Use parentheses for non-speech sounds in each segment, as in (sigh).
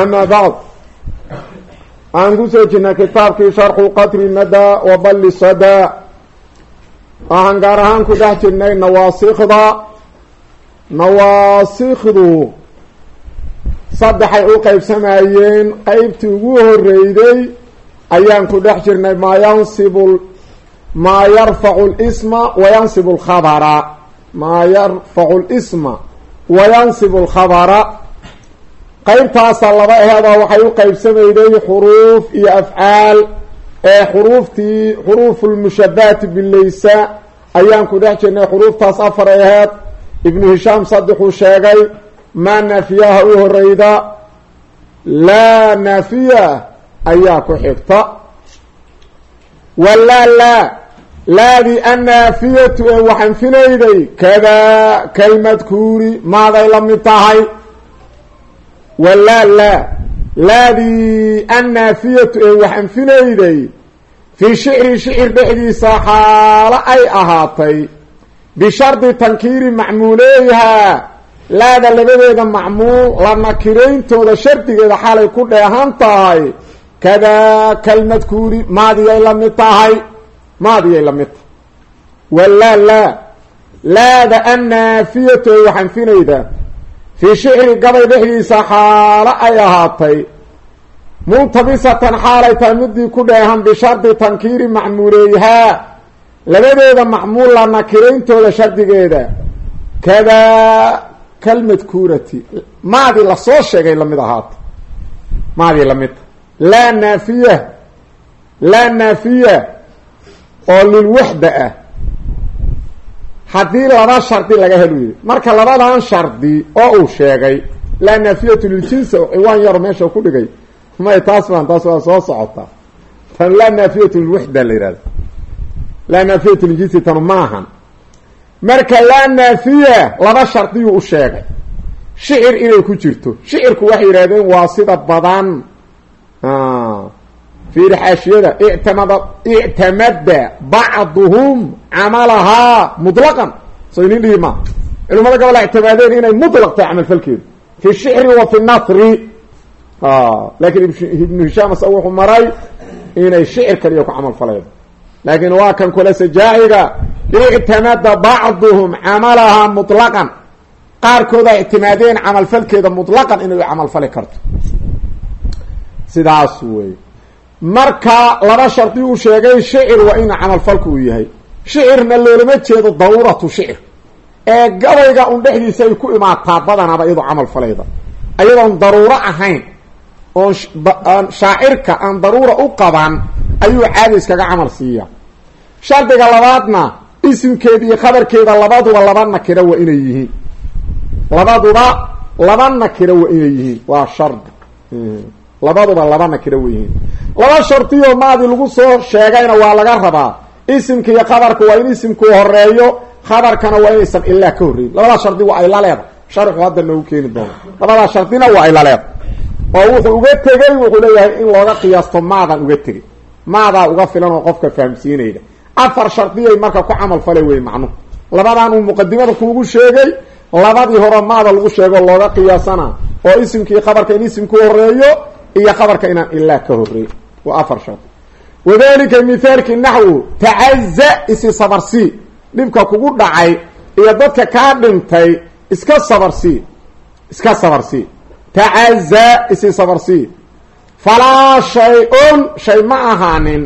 amaa bacd aan ku soo jirnay kitaabkii sharxu qatri nadaa wa balli sadaa waxaan gaar ahaan ku dhex jirnay nawaasikda nawaasikdu saddexay u qeybsamayeen qeybtii ugu horeyday ayaan ku dhex jirnay maa yansibu maa yarfacu lisma wayansibu lkhabara maa yarfacu lisma wayansibu alkhabara qaybtaasa laba aheedoo waxay u qeybsamayday xuruuf iyo afcaal ee xuruuftii xuruufulmushabaati bilaysa ayaan ku dhex jirnay. Xuruuftaas afar aheed ibnu hishaam saddexuu sheegay maa naafiyaha u horeyda laa naafiya ayaa ku xigta. Walaa laa laadii annaafiyatu ee waxanfinayday kadaa kalmadkuuri maaday la mid tahay walaa laa laadii annaafiyatu ee wax anfinayday fii shicri shicir dhexdiisa xaalo ay ahaatay bishardi tankiiri macmuuleeyhaa laada labadeeda macmuul la nakirayntooda shardigeeda xaalay ku dheehan tahay kadaa kalmadkuuri maadiyay la mid tahay maadiyay la mid tahay. Walaa laa laada annaafiyatu ee wax anfinayda fii shicri gabay dhexdiisa xaalo ay ahaatay. Multabisatan xaalay tahay midii ku dheehan bishardi tankiiri macmuuleyhaa labadeeda macmuul la nakirayntooda shardigeeda. Kadaa kalmadkuurati maadii la soo sheegay la mid ahaata maadii la mid laa naafiya. Laa naafiya. Oo lilwaxda ah haddii laba shardi laga helu yidhi marka labadan shardi oo uu sheegay laa naafiyatu liljinsa ciwaan yaro meesha ku dhigay may taas baan taas waa soo socotaa tan laa naafiyatu lilwaxda la yihahda laa naafiyatu liljinsi tanu maahan marka laa naafiya laba shardiyuu u sheegay. Shicir inay ku jirto. Shicirku waxay yidhahdeen waa sida badan fiiri xaashiyada ictamada bacduhum camalahaa mutlaqan soo inin dhihi maa culimada gobol ictimaadeen inay mutlaq tahay camalfalkeedu fi shicri wa fi nasri laakiin ibnu hishaam asa wuxuu maray inay shicir kaliya ku camal falaydo laakiin waa kan kule sajaaciga ictamada bacduhum camalahaa mutlaqan qaarkooda ictimaadeen camalfalkeeda mutlaqan inay u camalfali karto sidaas wey marka laba shardi uu sheegay shicir waa ina camalfalku uu yahay. Shicirna loolama jeedo daruuratu shicir. Ee gabayga un dhexdiisa ay ku imaataa badanaba iyadoo camal falayda. Ayadoon daruuro ahayn oon shaacirka aan daruura u qaban ayuu caadi iskaga camal siiya shardiga labaadna isimkeeda iyo khabarkeeda labaduba laba nakira waa inay yihiin. Labaduba laba nakira waa inay yihiin. Waa shardi labaduba laba nakira weyihiin laba shardiyo maadi lagu soo sheegayna waa laga rabaa. Isimka iyo khabarka waa in isimku horeeyo khabarkana waa inaysan ilaa ka horreyin labadaa shardi waa ay la leeda sharxu hadda noogu keeni doono. Labadaa shardina waa ay la leeda oo wuxuu uga tegey wuxuu leeyahay in looga qiyaasto maadaan uga tegey maadaa uga filan oo qofka fahamsiinayda. Afar shardiyay marka ku camal fale wey macnuhu labadan uu muqadimada kuugu sheegay labadii hore maada lagu sheego looga qiyaasana oo isimkii khabarka in isimku horeeyo iyo khabarka inaan ilaa ka horey waa afar shardi wadalika mithaalki naxwu tacaza isi sabarsii dhibka kugu dhacay iyo dadka kaa dhintay iska sabarsii iska sabarsii tacaza isi sabarsii falaa shay-un shay ma ahaanin.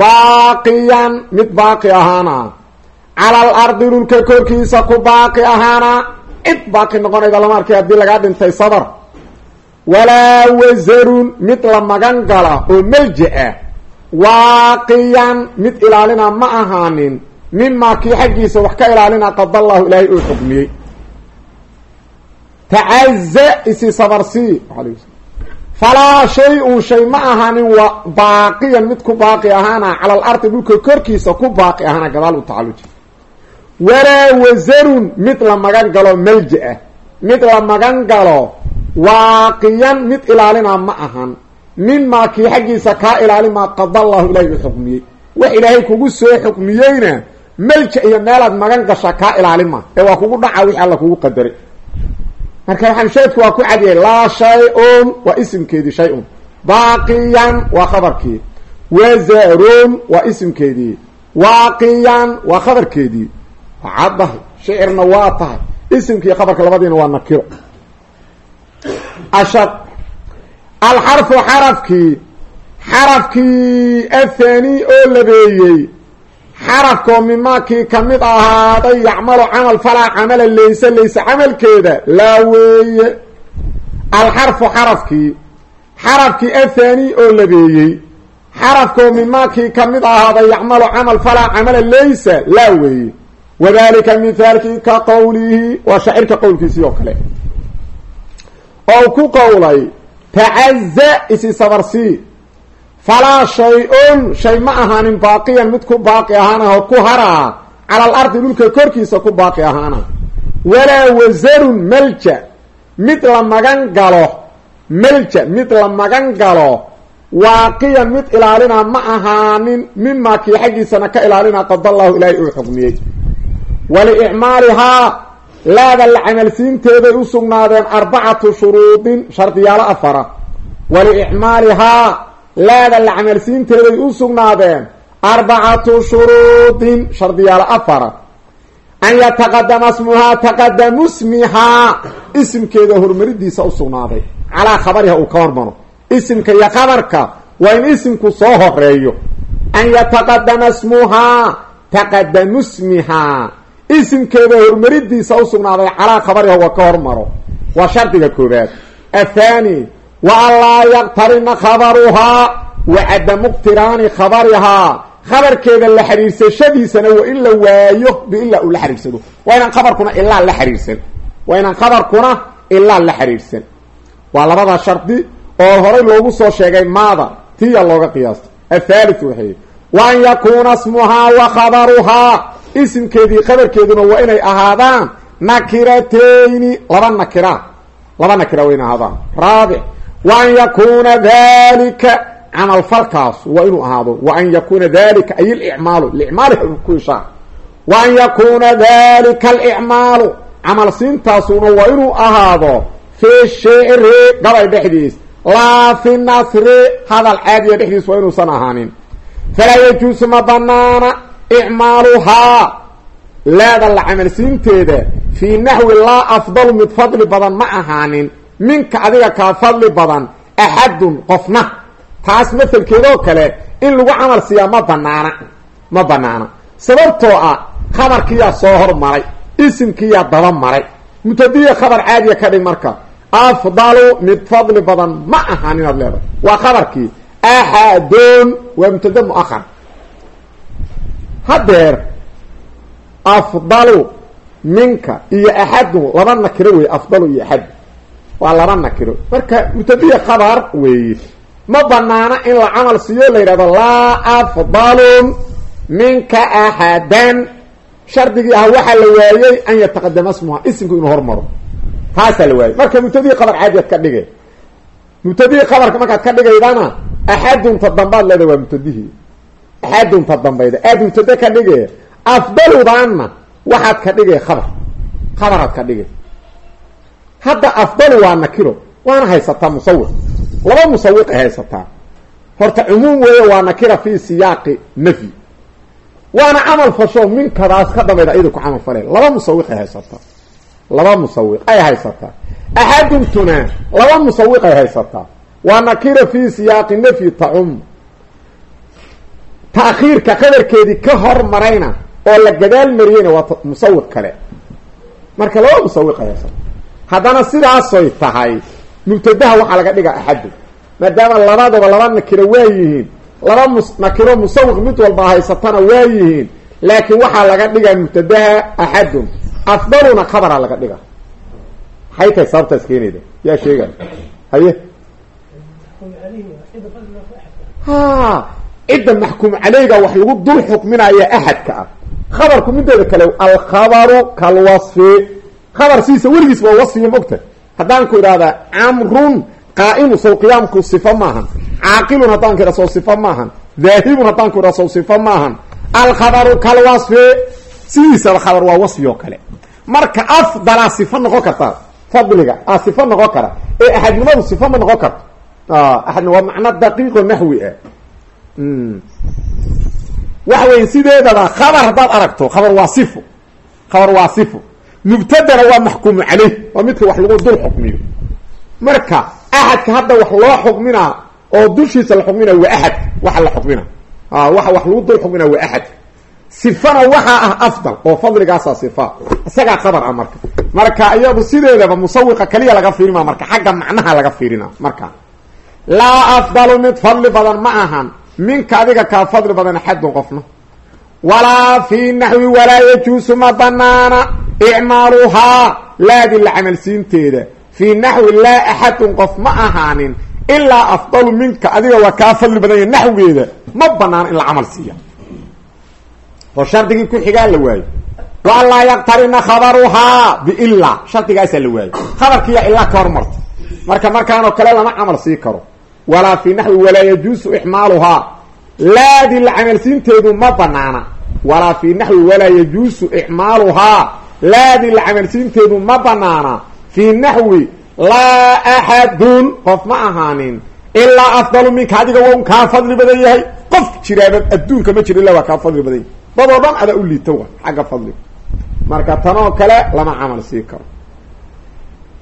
Baaqiyan mid baaqi ahaana. Cala al ardi dhulka korkiisa ku baaqi ahaana. Cid baaqi noqonayda lama arkay haddii lagaa dhintay sabar walaa wasarun mid la magan gala oo melja ah. Waaqiyan mid ilaalina ma ahaanin mimaa kii xaggiisa wax ka ilaalina qadallahu ilaahay oo xukmiyey. Tacaza isi sabarsii falaa shay-un shay ma ahanin wa baaqiyan mid ku baaqi ahaana cala alardi dhulka korkiisa ku baaqi ahaana gadaal u tacaluji walaa wasarun mid la magan galo malja-ah mid la magan galo waaqiyan mid ilaalina ma ahan. Mimaa kii xaggiisa kaa ilaalimaa qada allahu ilahay u xukmiyey. Wax ilaahay kugu soo xukmiyeyna malja iyo meelaad magan gasha kaa ilaalima ee waa kugu dhaca wixii alla kugu qadaray marka xamsheedku waa ku cadiyay laa shay-un waa isimkeedii shay-un baaqiyan waa khabarkii. Wazarun waa isimkeedii. Waaqiyan waa khabarkeedii. Waa shicirna waa tahay. Isimkii khabarka labadiina waa nakiro ashad alxarfu xarafkii xarafkii athani oo labeeyey. Xarafkoo mimaakii ka mid ahaaday yacmalu camal falaa camala layse layse camalkeeda. Laa weeye. Alxarfu xarafkii xarafkii athani oo labeeyey. Xarafkoo mimaakii ka mid ahaaday yacmalu camal falaa camala laysa. Laa weeye. Wadalika mithaalkii ka qowlihi waa shaacirka qowlkiisii oo kale oo ku qowlay tacaza isi sabarsii falaa shay-un shay ma ahaanin baaqiyan mid ku baaqi ahaana oo ku haraa cala al ardi dhulka korkiisa ku baaqi ahaana. Walaa wasarun malja. Mid la magan galo malja. Mid la magan galo waaqiyan mid ilaalina ma ahaanin mimaa kii xaggiisana ka ilaalina qadallahu ilaahay uu waliicmaalihaa laada la camalsiinteeday u sugnaadeen arbacatu shuruudin shardiyaalo afara. Waliicmaalihaa laada la camalsiinteeday u sugnaadeen arbacatu shuruudin shardiyaalo afara. An yataqadama smuhaa taqadamu smihaa isimkeeda horumaridiisa u sugnaaday. Calaa khabariha uu ka hormaro. Isimka iyo khabarka waa in isimku soo horeeyo an yataqadama smuhaa taqadamu smihaa isimkeeda horumaridiisa u sugnaaday calaa khabariha waa ka hormaro. Waa shardiga koobaad athani wa an laa yaqtarina khabaruhaa wa cadamu khabarihaa khabarkeeda la xiriirsashadiisana waa in la waayo biilaa uu la xiriirsado waa inaan khabarkuna ilaa la xiriirsan waa inaan khabarkuna ilaa la xiriirsan waa labada shardi oo horay loogu soo sheegay maada tiya looga qiyaasto athalit waxay wa an yakuuna smuhaa wa khabaruhaa isimkeedii khabarkeeduna waa inay ahaadaan nakiratayni laba nakira laba nakira waa inay ahaadaan. Raabic wa an yakuuna dalika camalfalkaas waa inuu ahaado. Wa an yakuuna dalika ay licmaalu licmaali ku ishaa. Wa an yakuuna dalika alicmaalu camal siintaasuna waa inuu ahaado fi shicri gabay dhexdiis. Laa fi nasri hadal caadiya dhexdiis waa inuusan ahaanin. Falaa yajuusu ma icmaaluhaa. Leeda la camalsiinteeda fii naxwi laa afdalu mid fadli badan ma ahaanin. Minka adiga kaa fadli badan axadun qofna. Taas maselkeedoo kale in lagu camal siiyaa ma banaana ma banaana sababtoo ah khabarkiyaa soo hormaray isimkiyaa daba maray. Mutadiya khabar caadiya ka dhig marka afdalu mid fadli badan ma ahaan inaad leedahay. Waa khabarkii axadun waa mubtada muahar hadeer afdalu minka iyo axadun laba nakiro wey afdalu iyo axadu waa laba nakiro. Marka mubtadiya khabar weeye ma banaana in la camal siiyo la yidhahdo laa afdalun minka axadan shardigii ah waxaa la waayey an yataqadama smuha isimku inuu hormaro. Taasaa la waayey marka mubtadii khabar caadiyaad ka dhigay. Mubtadii khabarka markaad ka dhigaydana axadunta dambaad leeda waa mubtadihii axadunta dambayda aad mubtade ka dhige afdaludaanna waxaad ka dhigay khabar khabaraad ka dhigay hadda afdalu waa nakiro waana haysataa musawiq laba musawiqay haysataa. Horta cumuum weeye waa nakira fi siyaaqi nafyi waana camal fasho minkadaas ka dambayda iyada ku camal faleen. Laba musawiqay haysataa. Laba musawiq ay haysataa. Axaduntuna laba musawiqay haysataa. Waa nakira fi siyaaqi nafyi tacum taakhiirka qadarkeedii ka hormarayna oo la gadaal mariyeyna waa musawiq kale. Marka laba musawiqay haysata haddana sidaasoy tahay mubtadaha waxaa laga dhigaa axadu maadaama labadaba laba nakiro waa yihiin laba mus nakiro musawiq mid walba haysatana waa yihiin laakiin waxaa laga dhigaa mubtadaha axadun afdaluna khabara laga dhiga maxay tahay sababtaas keenayda yaa sheegay haye? Ha cidda maxkuum caleyga wax lagu dul xukminaya axadka ah. Khabarku mideeda kale alkhabaru kalwasfi. Khabar sidiisa weligiis waa wasfiya mogta haddaan ku idhahdaa camrun qaa'imu sow qiyaamku sifa maahan caaqilun haddaan ku idhah sow sifa maahan daahibun haddaan ku idhah sow sifa maahan alkhabaru kalwasfi sidiisaba khabar waa wasfi oo kale. Marka afdalaa sifa noqon karta fadliga a sifa noqon kara. Ee axadnimadu sifa ma noqon karto. Axadna waa macno daqiiqo naxwi ah waxa weya sideedaba khabar haddaad aragto khabar waa sifo khabar waa sifo mubtadana waa maxkuumu caleyh waa midka wax lagu dul xukmiyo. Marka axadka hadda wax loo xukminaa oo dushiisa la xukminaa waa axad waxa la xukmina. Waxa wax lagu dul xukminaa waa axad sifana waxaa ah afdal oo fadligaasaa sifa. Isagaa qabar ah marka. Marka iyadu sideedaba musawiqa kaliya laga fiirima marka xagga macnaha laga fiirina marka. Laa afdalu mid fadli badan ma ahan minka adiga kaa fadli badan axadun qofna. Walaa fii naxwi walaa yajuusu ma banaana icmaaluhaa laadi la camalsiinteeda fii naxwi laa axadun qof ma ahaanin. Ilaa afdalu minka adiga waa kaa fadli badan yahy naxwigeeda ma banaana in la camal siiya. Oo shardigii ku xigaa la waayo wa an laa yaqtarina khabaruhaa biilaa shardigaasaa la waayo khabarkiiyaa ilaa ka hormarta. Marka markaanoo kale lama camal sii karo walaa fii naxwi walaa yajuusu ixmaaluhaa. Laadi la camalsiinteedu ma banaana walaa fii naxwi walaa yajuusu ixmaaluhaa. Laadi la camalsiinteedu ma banaana fii naxwi laa axadun. Qof ma ahaanin. Ilaa afdalu minka adiga waa un kaa fadli badan yahay. Qof jiraaba adduunka ma jiro illa waa kaa fadli badan yahay. Dadoo dhan adaa u liita wa xagga fadliga marka tanoo kale lama camal sii karo.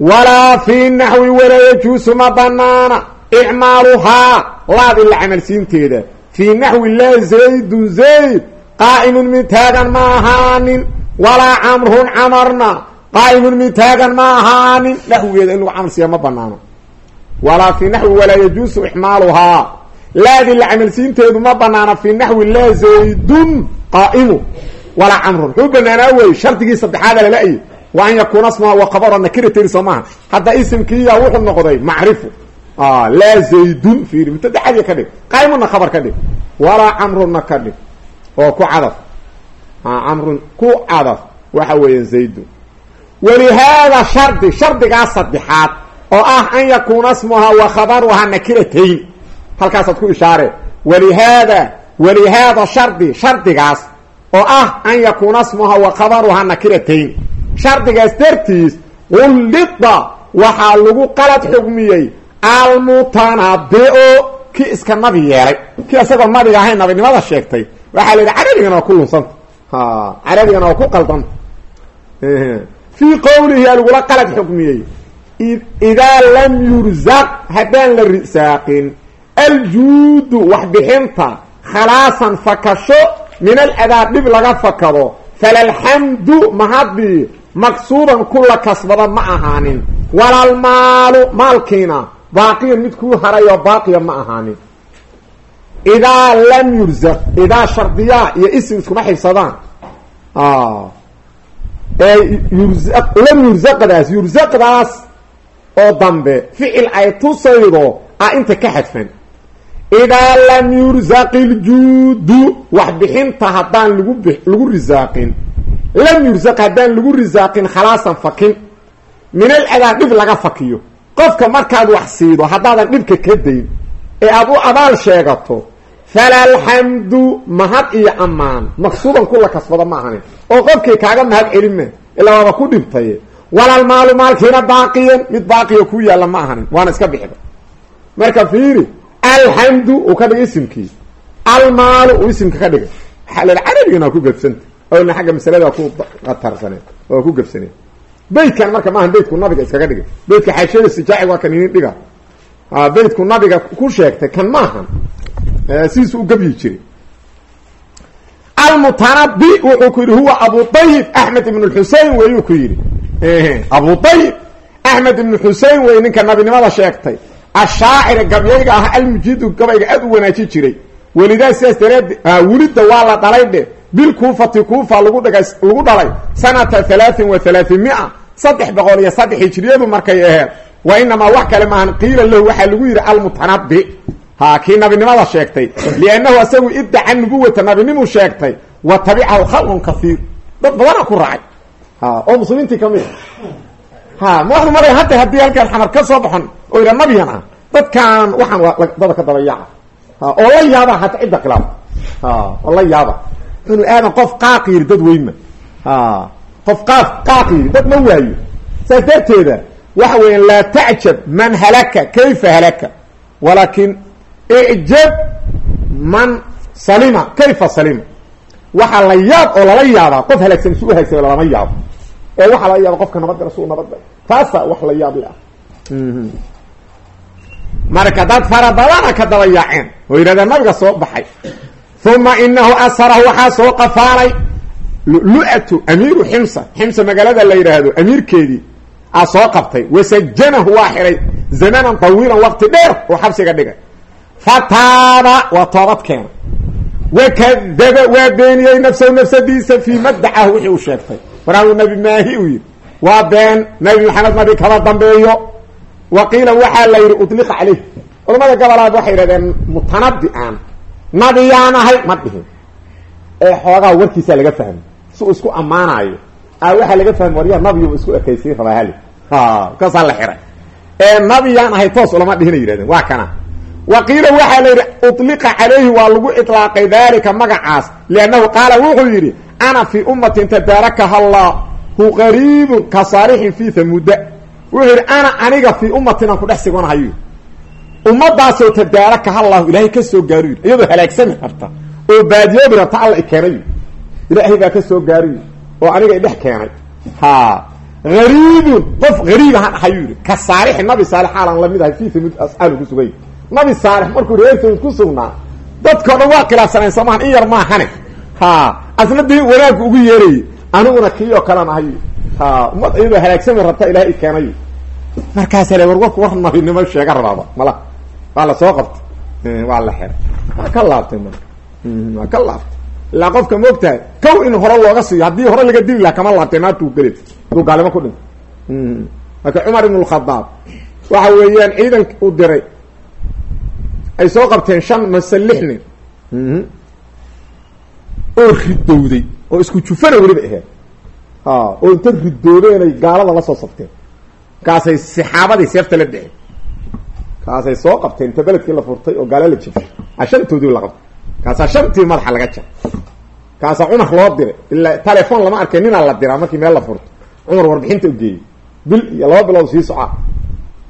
Walaa fii naxwi walaa yajuusu ma banaana icmaaluhaa laadi la camalsiinteeda. Fii naxwi laa zaydun zayd qaa'imun mid taagan ma ahaanin walaa camrun camarna qaa'imun mid taagan ma ahaanin. Naxwigeeda in lagu camal siiya ma banaana walaa fii naxwi walaa yajuusu ixmaaluhaa laadi la camalsiinteedu ma banaana fii naxwi laa zaydun qaa'imu walaa camrun. Muxuu banaanaa wey shardigii saddexaada lala-yi wa an yakuuna smaa wa qabaro nakiratayn soo maaha. Hadda isimkiiya wuxuu noqday macrifu laa zaydun fiiri mubtadaxadiya ka dhig qaa'imuna khabar ka dhig walaa camrunna ka dhig oo ku cadaf camrun ku cadaf waxa weeya zaydun walihaada shardi shardigaa saddexaad oo ah an yakuuna smuha wa khabaruhaa nakiratayn halkaasaad ku ishaare walihaada walihaada shardi shardigaas oo ah an yakuuna smuha wa khabaruhaa nakiratayn shardigaas dartiis qullida waxaa lagu qalad xugmiyey almutanabi-o kii iska nabi yeelay. Kii isagoo nabiga ahayn nabinimada sheegtay. Waxaa la yidhi carabigana waa ku lunsanta carabigana waa ku qaldanta fii qowlihi aa lagula qalad xukmiyey. Idaa lam yurzaq haddaan la risaaqin aljuudu waxbixinta khalaasan fakasho min aladaa dhib laga fakado falalxamdu mahadii maqsuudan kula kasbada ma ahaanin. Walalmaalu maalkiina baaqiyan mid kuu harayoo baaqiya ma ahaanin. Idaa lam yurzaq idaa shardiyaa iyo isim iskuma xibsadaan ee yurza lam yurzaqdaas yurzaqdaas oo dambe ficil ay tusaydo ah inta ka xadfan. Idaa lam yurzaq iljuudu waxbixinta haddaan lagu b lagu risaaqin. Lam yurzaq haddaan lagu risaaqin khalaasan fakin. Min al adaa dhib laga fakiyo qofka markaad wax siido haddaadan dhibka ka dayn ee aada u abaal sheegato falalxamdu mahad iyo ammaan. Maqsuudan kula kasbada ma ahanin oo qofkii kaaga mahad celime ilaa waaba ku dhibtay walalmaalu maalkiina baaqiyan mid baaqiya ku yaalla ma ahanin waana iska bixida. Marka fiiri alxamdu uu ka dhigay isimkii. Almaalu uu isimka ka dhigay. Waxaa la carabigana waa ku gebsanta ona xagga masalada ku qatarsaneen waa ku gebsaneen beytkan marka maaha beytku nabiga iskaga dhigay. Beytka xaashiyada sijaaci waa kan inin dhiga. Beytku nabiga ku sheegtay kan maahan sidiisu u gebyi jiray. Almutanabi wuxuu ku yidhi huwa abu ayib axmed ibn xusein weyuu ku yidhi. Abu ayib axmed ibn xusein wey ninka nabinimada sheegtay. Ashaacir gabyayga ah almujidu gabayga aad u wanaaji jiray. Welidaa sidaas dareed welida waa la dhalay dhe bilkuufati kuufa lagu dhalay sanata halaain wa halaaثimia saddex boqol iyo saddex hijriyadu markay aheed wa inamaa wax kale maahan qiila lahu waxaa lagu yidhi almutanabi ha kii nabinimada sheegtay liannahu asagu iddaca nubuwata nabinimuu sheegtay wa tabicahu khalqun kaiir dad badana ku raacay oo muslimiintii ka mid ha madu mara hadda haddii halkaan xamar ka soo baxon oo yidha nabiyan ah dadkan waxaan dada ka dabayaca ha oo la yaaba hata inuu aadan qof qaaq yidhi dad weynma. Qof qaaf qaaq yidhi dad ma waayo. Saas darteeda waxa weeyaan laa tacjab man halaka kayfa halaka? Walaakin icjab man salima kayfa salima? Waxaa la yaab oo lala yaabaa qof halaagsan isu halaagsan lalama yaabo. Ee waxaa laga yaaba qofka nabadgala su nabadgala taasa wax la yaab le ah marka dad faradabana ka daba yaaceen. Oo yidhahdeen nabiga soo baxay uma inahu asarahu waxaa soo qafaalay lu-atu amiiru ximsa ximsa magaalada la yidhaahdo amiirkeedii a soo qabtay wasajanahu waa xiray zamanan tawiilan waqti dheer oo xabsiga dhigay fataaba waa toobad keena wakadaba waa beeniyey nafsahu nafsadiisa fii madacahu wixii uu sheegtay maraauu nabi maahi uu yidhi waa been nabi maxamed nabi kama dambeeyo wa qiila waxaa la yidhi caleyh culamada gobolaad waxay yidhahdeen mutanabi-an nabiyaan ahay ma dhihin. Ee xoogaa warkiisaa laga fahmay si isku ammaanaayo. A waxaa laga fahmay waryaa nabiyu isku ekaysiin rabaa hali kaasaa la xiray. Ee nabiyaan ahay toos ulama dhihina yidhahdeen. Waa kana. Wa qiila waxaa la yidhi uطliqa calayhi waa lagu iطlaaqay dalika magacaas liannahu qaala wuxuu yidhi ana fii ummatin tadaarakaha allahu qariibun ka saalixin fii hamuuda wuxuu yidhi ana aniga fii ummatin aan ku dhex siganahayo ummadaasoo tadaarakaha allahu ilaahay ka soo gaaru yidhi iyadoo halaagsami rabta oo baadiyoobi rabta alla i keenay. Ilaahay baa ka soo gaaruy oo aniga idhex keenay. Ha ariibun qof hariib ahaan ahayu yidhi ka saalixi nabi saalix aalan la mid ahay fii hamuud asxaabu ku sugay. Nabi saalix markuu reer ku sugnaa dadkao dhan waa khilaafsanayn soomahan in yar maahane ha asna dii wanaagku ugu yeerayay aniguna kii oo kalan ahay. Ha ummad iyadoo halaagsami rabta ilahay i keenay. Markaasa le war warku war nabinimo sheega rabaaba mala waa la soo qabtay. Waa la xiray. Waa ka laabtay marka. Waa ka laabtay. Ilaa qofka maogtahay kow in hore looga siiyo haddii hore laga dili laha kama laabtay naartu gele aduu gaalimo ku dhintay. Marka cumar ibn lkhadaab waxa weeyaan ciidan u diray ay soo qabteen shan mase lix nin oo ridowday oo isku jufana weliba aheed oo inta ridoobeenay gaalada la soo sabteen kaasay saxaabadii seefta la dhexeen kaasay soo qabteen inta beledkii la furtay oo gaala la jifay a shantoodii la qabtay kaasaa shantii madaxa laga jara kaasaa cumar loo diray. Ilaa telefoon lama arkay ninaa la diraa markii meel la furto. Cumar warbixinta u geeyey. Bil iyo laba bilood sii socaa.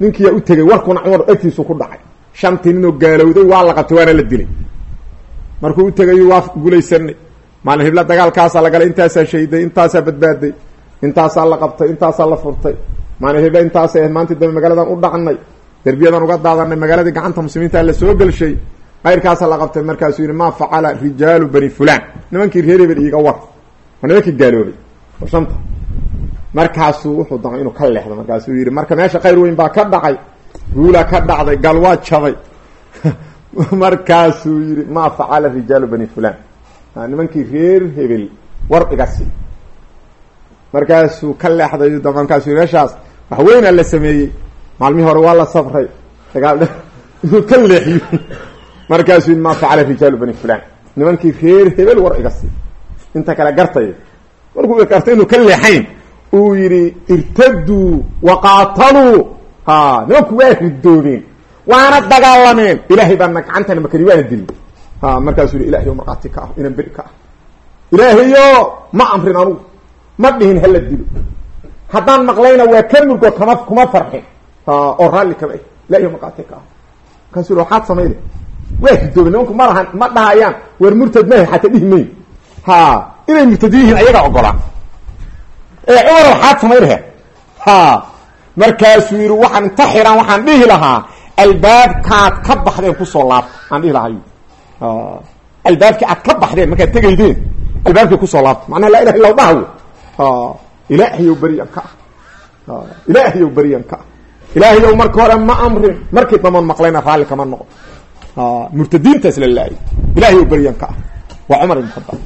Ninkiyaa u tegay warkuna cumar agtiisu ku dhacay. Shantii ninoo gaalowday waa la qabtay waana la dilay. Markuu u tegayu waa guulaysanay maalin hibla dagaalkaasaa la galay intaasaa shahiday intaasaa badbaaday intaasaa la qabtay intaasaa la furtay. Maalin hibla intaasay ahayd maantii dambe magaaladan u dhacnay derbiyadan uga daadanay magaaladii gacanta muslimiinta la soo gelshay kayrkaasaa la qabtay markaasuu yidhi maa facala rijaalu bani fulan nimankii reer hebel iiga war waa nimankii gaaloobay oo shanta. Markaasuu wuxuu damay inuu ka leexdo markaasuu yidhi marka meesha khayr weyn baa ka dhacay guula ka dhacday gal waa jabay. (laughs) Markaasuu yidhi maa facala rijaalu bani fulan nimankii reer hebel war iga sii. Markaasuu ka leexday yii meeshaas wax weynaa la sameeyey maalmihii hore waa la safray. Dagaal inuu ka leexiyo. Markaasuu maa facala rijaalu bani fulan nimankii reer hebel war iga sii. Inta kale gartay. Markuu gartay inuu ka leexayn uu yidhi irtaduu waqaataluu ha nimanku waa ridoobeen waana dagaalameen. Ilaahay baana gacantana makari waana dili ha markaasuu yidhi ilahay o markhaati ka ah inaan beri ka ah. Ilaahayo ma amrin anugu. Ma dhihin hala dilo. Haddaan maqlayna waa ka murgo kama kuma farxin oo raalli kama ah ilahay o markhaati ka ah waxaad samayna waa ridoobeen nimanku ma ma dhahayaan war murtad mahay xataa dhihi mayn ha inay murtad yihiin ayagaa ogolaa ee cumar waxaad samaynahe ha markaasuu yidhi waxaan inta xiraan waxaan dhihi lahaa albaabkaad ka baxdeen ku soo laabta aan dhihi lahaa albaabkii aad ka baxdeen markaad tegaydeen albaabkii ku soo laabta macnaha laa ilaha illa dhahaw ilaahayow beriyan ka ah ilaahayow beriyan ka ah ilaahayow marka hore ma amrin markii daman maqlayna raalli kama noqon murtadiintaas la laayay ilaahayow beriyan ka ah. Waa cumar ibn khadaab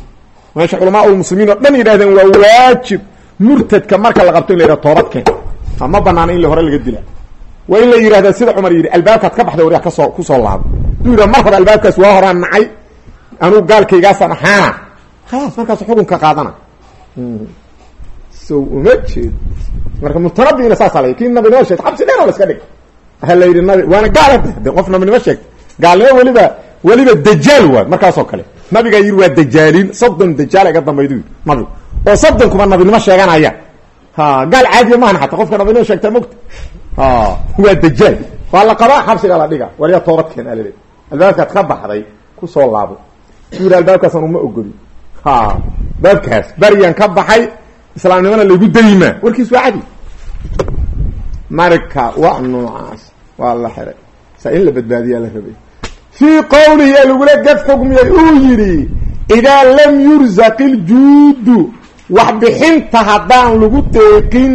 meesha culamaa ulmuslimiin oo dhan yidhahdeen waa waajib murtadka marka la qabto in la toobad keen ma banaana in la hore laga dila waa in la yidhahda sida cumar yidhi albaabkaad ka baxday waryaa ka soo ku soo laabo haduu yidhah mar hore albaabkaas waa horaan nacay. Anugu gaalkaygaasaan ahaana. Khalaas markaas xukunka qaadana so uma jeed marka mutanabina saasaa la kii nabinimo sheegta xabsi dheer la iska dhig waxa la yidhi nabi waana gaal de qof nabinimo sheegta gaalnimo weliba weliba dajaal waay markaasoo kale nabigaa yidhi waa dajaaliin soddon dajaal iga dambaydu yidhi oo soddon kuba nabinimo sheeganaya ha gaal caadiya maahan xataa qofka nabinimo sheegta mogta ha waa dajaal waa la qabaa xabsiga la dhiga waliya toobadkeen alale albaabkaad ka baxday ku soo laabo su yidhi albaabkaasaan uma ogoli ha baabkaas baryaan ka baxay islaamnimana laygu daymaa warkiis waa cadi. Marka waa noocaas waa la xiray. Saa in la badbaadiyaa la rabay. Fii qowlihi ee lagula gaf xugmiyay uu yidhi idaa lam yurzaq iljuudu wax bixinta haddaan lagu deeqin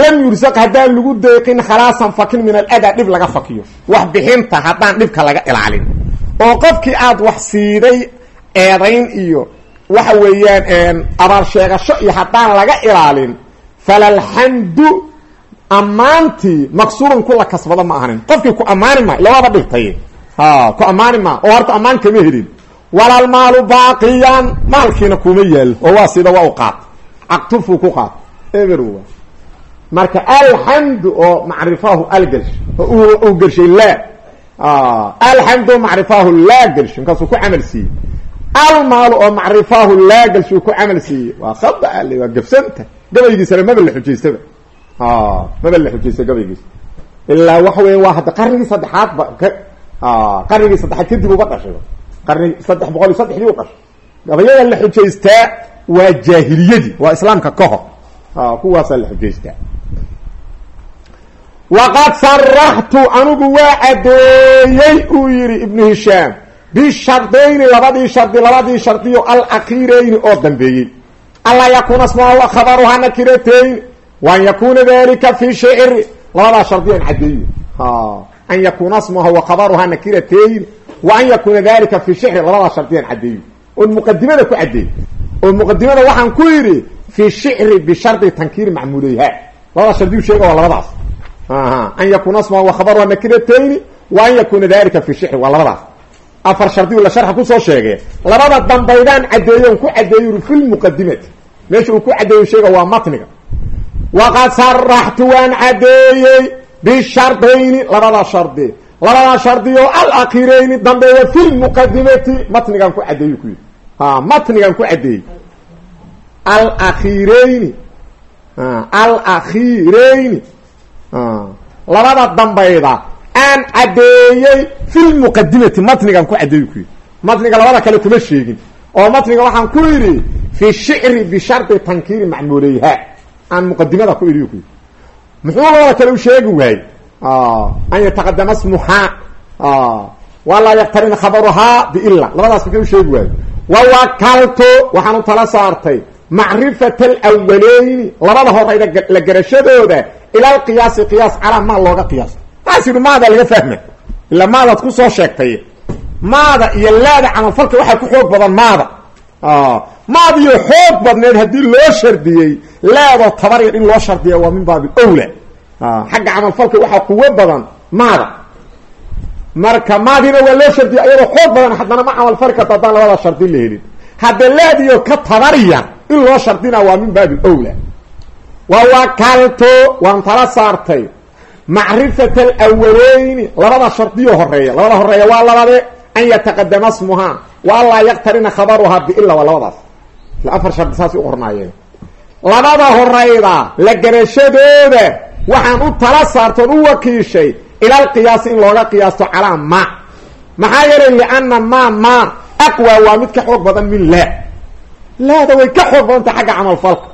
lam yurzaq haddaan lagu deeqin khalaasan fakin min aladaa dhib laga fakiyo. Wax bixinta haddaan dhibka laga ilaalin. Oo qofkii aada wax siiday eedayn iyo waxa weeyaan abaal sheegasho iyo haddaan laga ilaalin falalxamdu ammaantii maksuurun kula kasbado ma ahanin qofkii ku ammaani maa lababa dhigtay. Ku ammaani maa oo horta ammaan kama helin. Walaalmaalu baaqiyan maalkiina kuma yaalo oo waa sida waa u qaat caqtufuu ku qaat eber marka alxamdu oo macrifaahu algelsh u gershay laa. Alxamdu macrifaahu laa gelsh markaasuu ku camal siiyey almaalu oo macrifaahu laa gelshuu ku camal siiyey. Waa khada waa gabsanta. Gabaygiisana maba la xujaystaba maba la xujaysta gabaygiisa. Ilaa waxa weya waa hadda qarnigii saddexaad ba qarnigii saddexaad kadib uba dhashay qarni saddex boqol iyo saddexdii u dhashay. Gabayada la xujaystaa waa jaahiliyadii waa islaamka ka hor. Kuwaasaa la xujaystaa waqad saraxtu anigu waa cadeeyey uu yihi ibnu hishaam bishardayni labadii shardi labadii shardiyo alakhiireyni oo dambeeyey. Anlaa yakuuna smaa khabaruhaa nakiratayn waan yakuna dalika fi shicri labadaa shardiyo an cadeeyo an yakuna smaha wa khabaruhaa nakiratayn wa an yakuna dalika fi shicri labadaa shardiyo an cadeeyo oon muqadimada ku cadeey oo muqadimada waxaan ku yidhi fi shicri bishardi tankiiri macmuuleyha. Labadaa shardiyu sheega waa labadaas. An yakuna smaha wa khabaruhaa nakiratayni wa an yakuna afar shardiyu la sharxa ku soo sheegee labada dambaydaan cadeeyo on ku cadeeyo uri fi lmuqadimati meesha uu ku cadeeyo sheega waa matniga. Waqad saraxtu waan cadeeyey bishardayni labada shardi. Labada shardiyo alakireyni dambeeya fi lmuqadimati matnigan ku cadeeyo ku yidhi. Matnigan ku cadeeyey alakireyni alakireyni labada dambayda aan cadeeyey fi lmuqadimati matnigan ku cadeeyo ku yidhi. Matniga labada kale kuma sheegin. Oo matniga waxaan ku yidhi fi shicri bishardi tankiiri macmuuleyha aan muqadimada ku iriyo ku muxuu labada kale u sheegi waayey? An yataqadama smuhaa walaa yaktarina khabaruhaa biila labadaas muxuu usheegi waayey. Wawakaltu waxaan u tala saartay macrifata alawaleyni labada horayda la garashadooda ila alqiyaasi qiyaas calaa maa looga qiyaasto yidhi maada laga fahma ila maadaad ku soo sheegtay. Maada iyo laada camalfalka waxaa ku xoog badan maada. Maadiyo xoog badneed haddii loo shardiyey laadoo tabaryar in loo shardiya waa min baabi owla xagga camalfalka waxaa kuwo badan maada. Marka maadina waa loo shardiya iyadoo xoog badan haddana ma camalfali karto haddaan labada shardi la helin. Hadda laadiyo ka tabaryar in loo shardina waa min baabi owla wawakalto waan tala saartay macrifata alawaleyni labada shardiyo horreeya labada horreeya waa labade an yataqadama smuhaa wa an laa yaktarina khabaruhaa biila waa labadaas. Afar shardi saasay u qornaayeen labada horayda la garashadooda waxaan u tala saartoon u wakiishay ila alqiyaasi in looga qiyaasto calaa ma. Maxaa yeelay lianna ma ma aqwa waa mid ka xoog badan min laa laada way ka xoog badantah xagga camalfalka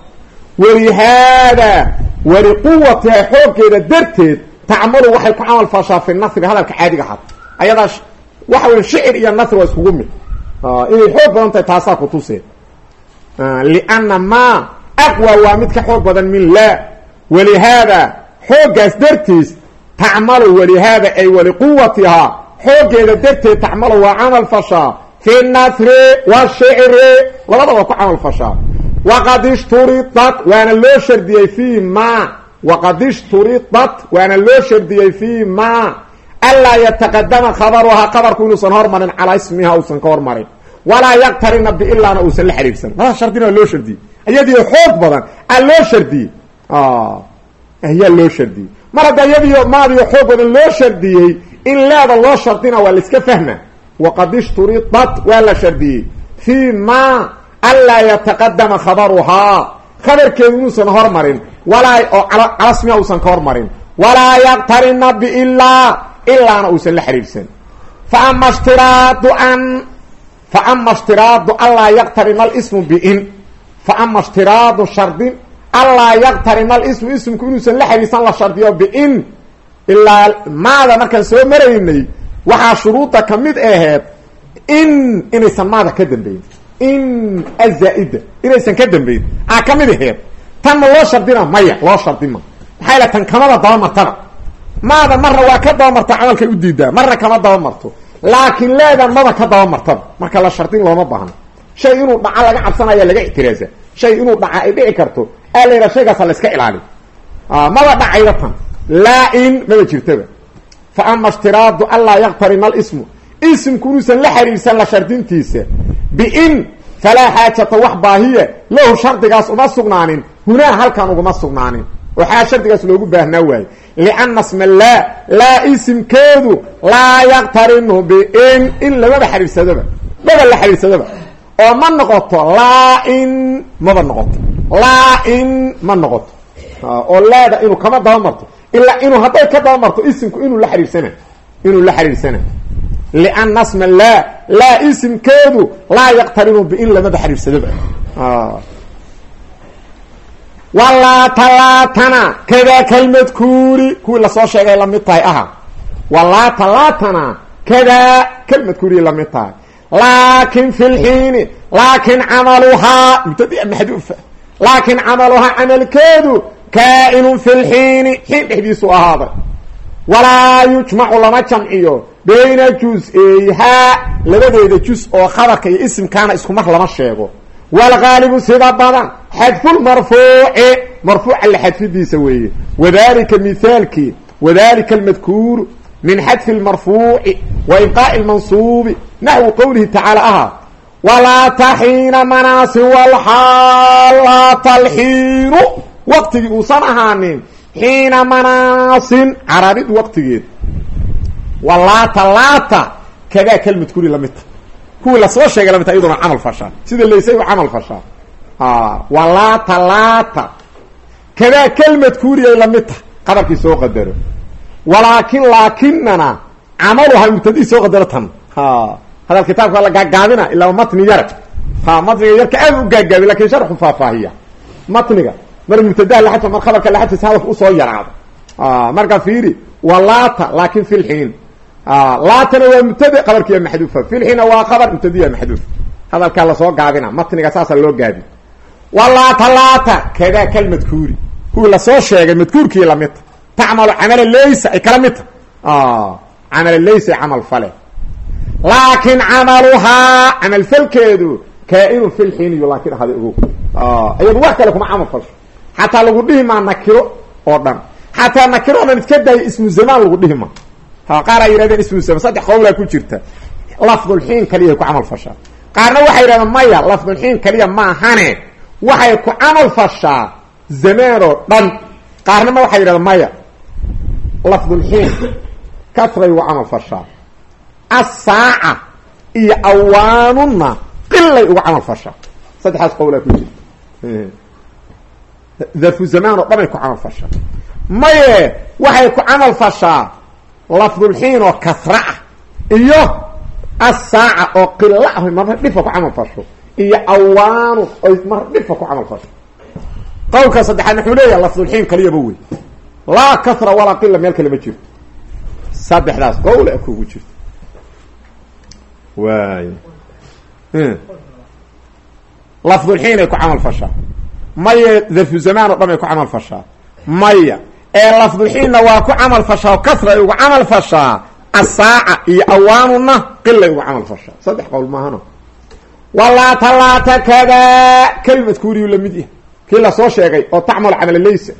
walihaada waliquwatiha xooggeeda darteed tacmalu waxay ku camal fashaa fi nasri hadalka caadiga had ayadaa waxa weya shicir iyo nasri waa iskugu mid. Inay xoog badan tahay taasaa kutusee lianna ma aqwa waa mid ka xoog badan min laa walihaada xooggaas dartiis tacmalu walihaada ay waliquwatihaa xooggeeda darteed tacmalu waa camal fashaa fi nasri washicri labada waa ku camal fashaa waqad ishturidat waana loo shardiyey fi ma waqad ishturidat waana loo shardiyey fii ma anlaa yataqadama khabaruhaa khabarku inuusan hormarin calaa ismiha uusan ka hormarin walaa yaqtarina biilaana uusan la xiriirsan labada shardina waa loo shardiyey iyadiio xoog badan aa loo shardiyey ayaa loo shardiyey mar hadda iyadiio maadiyo xoog badan loo shardiyey in leeda loo shardina waa laiska fahma waqad ishturidat waa la shardiyey fii ma anlaa yataqadama khabaruhaa khabarkeedu inuusan hormarin walaa oo calasmiha uusan ka hormarin walaa yaqtarina biilaa ilaana uusan la xiriirsan fa ama shtiraadu an fa ama shtiraadu anlaa yaqtarina alismu biin fa ama shtiraadu shardin anlaa yaqtarina alismu ismku inuusan la xiriirsan la shardiyo biin ilaa maada markaan soo maraynay waxaa shuruudda ka mid aheed in inaysan maada ka dambayn in azaa-ida inaysan ka dambayn aa ka mid aheed tanna loo shardina maya loo shardima maxaa yala tan kamada dabamartaba maada marna waa ka dabamarta camalkay u diidaa marna kama dabamarto laakiin leedan maba ka dabamartaba marka la shardin looma baahno shay inuu dhaca laga cabsanaya laga ictiraasa shay inuu dhaca ay dhici karto aa la yidhaha shaygaasa la iska ilaali. Maba dhacayda tan. Laa in maba jirtaba. Fa ama ishtiraadu anlaa yaqtarina alismu ismku inuusan la xiriirsan la shardintiisa biin falaa xaajata wax baahiya lahu shardigaas uma sugnaanin hunaa halkan uguma sugnaanin. Waxaa shardigaas loogu baahnaa waaye. Lianna sma laa laa isimkeedu laa yaqtarinu biin in lamaba xiriirsadoba maba la xiriirsadoba oo ma noqoto laa in maba noqoto. Laa in ma noqoto. Oo laada inuu kama dabamarto. Ilaa inuu hadday ka dabamarto isimku inuu la xiriirsana inuu la xiriirsana lianna sma laa laa isimkeedu laa yaqtarinu biin lamaba xiriirsadoba walaata laatana kadaa kalmadkuuri kuwii la soo sheegay la mid tahay aha walaata laatana kadaa kalmadkuuriy la mid tahay laakin fi lxiini laakin camaluhaa mubtadi maxduufa laakin camaluhaa camalkeedu kaa-inun fi lxiini xiin dhexdiisu ahaaday walaa yujmacu lama jamciyo bayna jus-eyhaa labadeeda jus oo khabarka iyo isimkaana isku mar lama sheego. Wlgaalibu sida badan xadfulmarfuuci marfuuca la xadfidiisa weeye. Wadalika mihaalkii wadalika almadkuuru min xadfi lmarfuuci wa ibqaa'i lmansuubi naxwi qowlihi tacaala ahaa walaa taxiina manaasin walxaal laa talxiinu. Waqtigii uusan ahaanin xiina manaasin. Carabid waqtigeed. Walaata laata kadaa kalmadkuuri lamidta kuwii la soo sheegay lamidta iyaduna camal fashaa sida laysay u camal fashaa walaata laata kadaa kelmadkuuriyay la mid tahay. Qadarkii soo qadaro. Walaakin laakinana camaluha mubtadii soo qadaro tan. Hadal kitaabka la gaagaabina ilaa matni yar ha matniga yarka aad u gaagaabi laakiin sharxu faahfaahiya. Matniga mar mubtadaha laxadfa mar khabarka laxadfis hadalka u soo yaraado. Marka fiiri walaata laakin fi lxiin laatana waa mubtade qabarkiiya maxduufa. Filxina waa qabar mubtadiya maxduuf. Hadalkaa la soo gaabina matniga saasa loo gaabi walaata laata kadaa kalmadkuuri kuwii la soo sheegay madkuurkii lamidta tacmalu camala laysa ay kala midta camala laysa camal fale. Laakin camaluhaa camal falkeedu kaa-inu filxiiniyo laakin ahada ogo iyadu wax kale kuma camal falsho xataa lagu dhihi maa nakiro oo dhan. Xataa nakiro o dhan iska daayo ismu zamaan lagu dhihi ma. Qaar ay yihahdeen ismu zamaan saddex qowlaa ku jirta. Lafdulxiin kaliya ku camal fashaa qaarna waxay yidhahdeen maya lafdulxiin kaliya maahane waxay ku camal fashaa zamaan oo dhan qaarnama waxay yidhahdeen maya. Lafdulxiin kasray ugu camal fashaa assaaca iyo awaanuna qilay uga camal fashaa saddexdaas qowlaa ku jirta darfu zamaan oo dhan ay ku camal fashaa maye waxay ku camal fashaa lafdulxiin oo kasra ah iyo assaaca oo qilo ah marna dhifa ku camal fasho iyo awaanu oy mar dhifa ku camal fasho. Qowlka saddexaad wuxuu leeyahay lafdulxiin kaliyaba wey laa kasra walaa qila meel kale ma jirto. Saddexdaas qowl a kugu jirto. Waay lafdulxiin ay ku camal fashaa maya darfu zamaan oo dhan ay ku camal fashaa. Maya ee lafdulxiinna waa ku camal fashaa oo kasra ay ugu camal fashaa asaaca iyo awaanuna qilay ugu camal fashaa. Saddex qowl maahano. Walaata laata kadaa kelimadkuuriyu la mid yahay. Kii la soo sheegay oo tacmal camala laysa.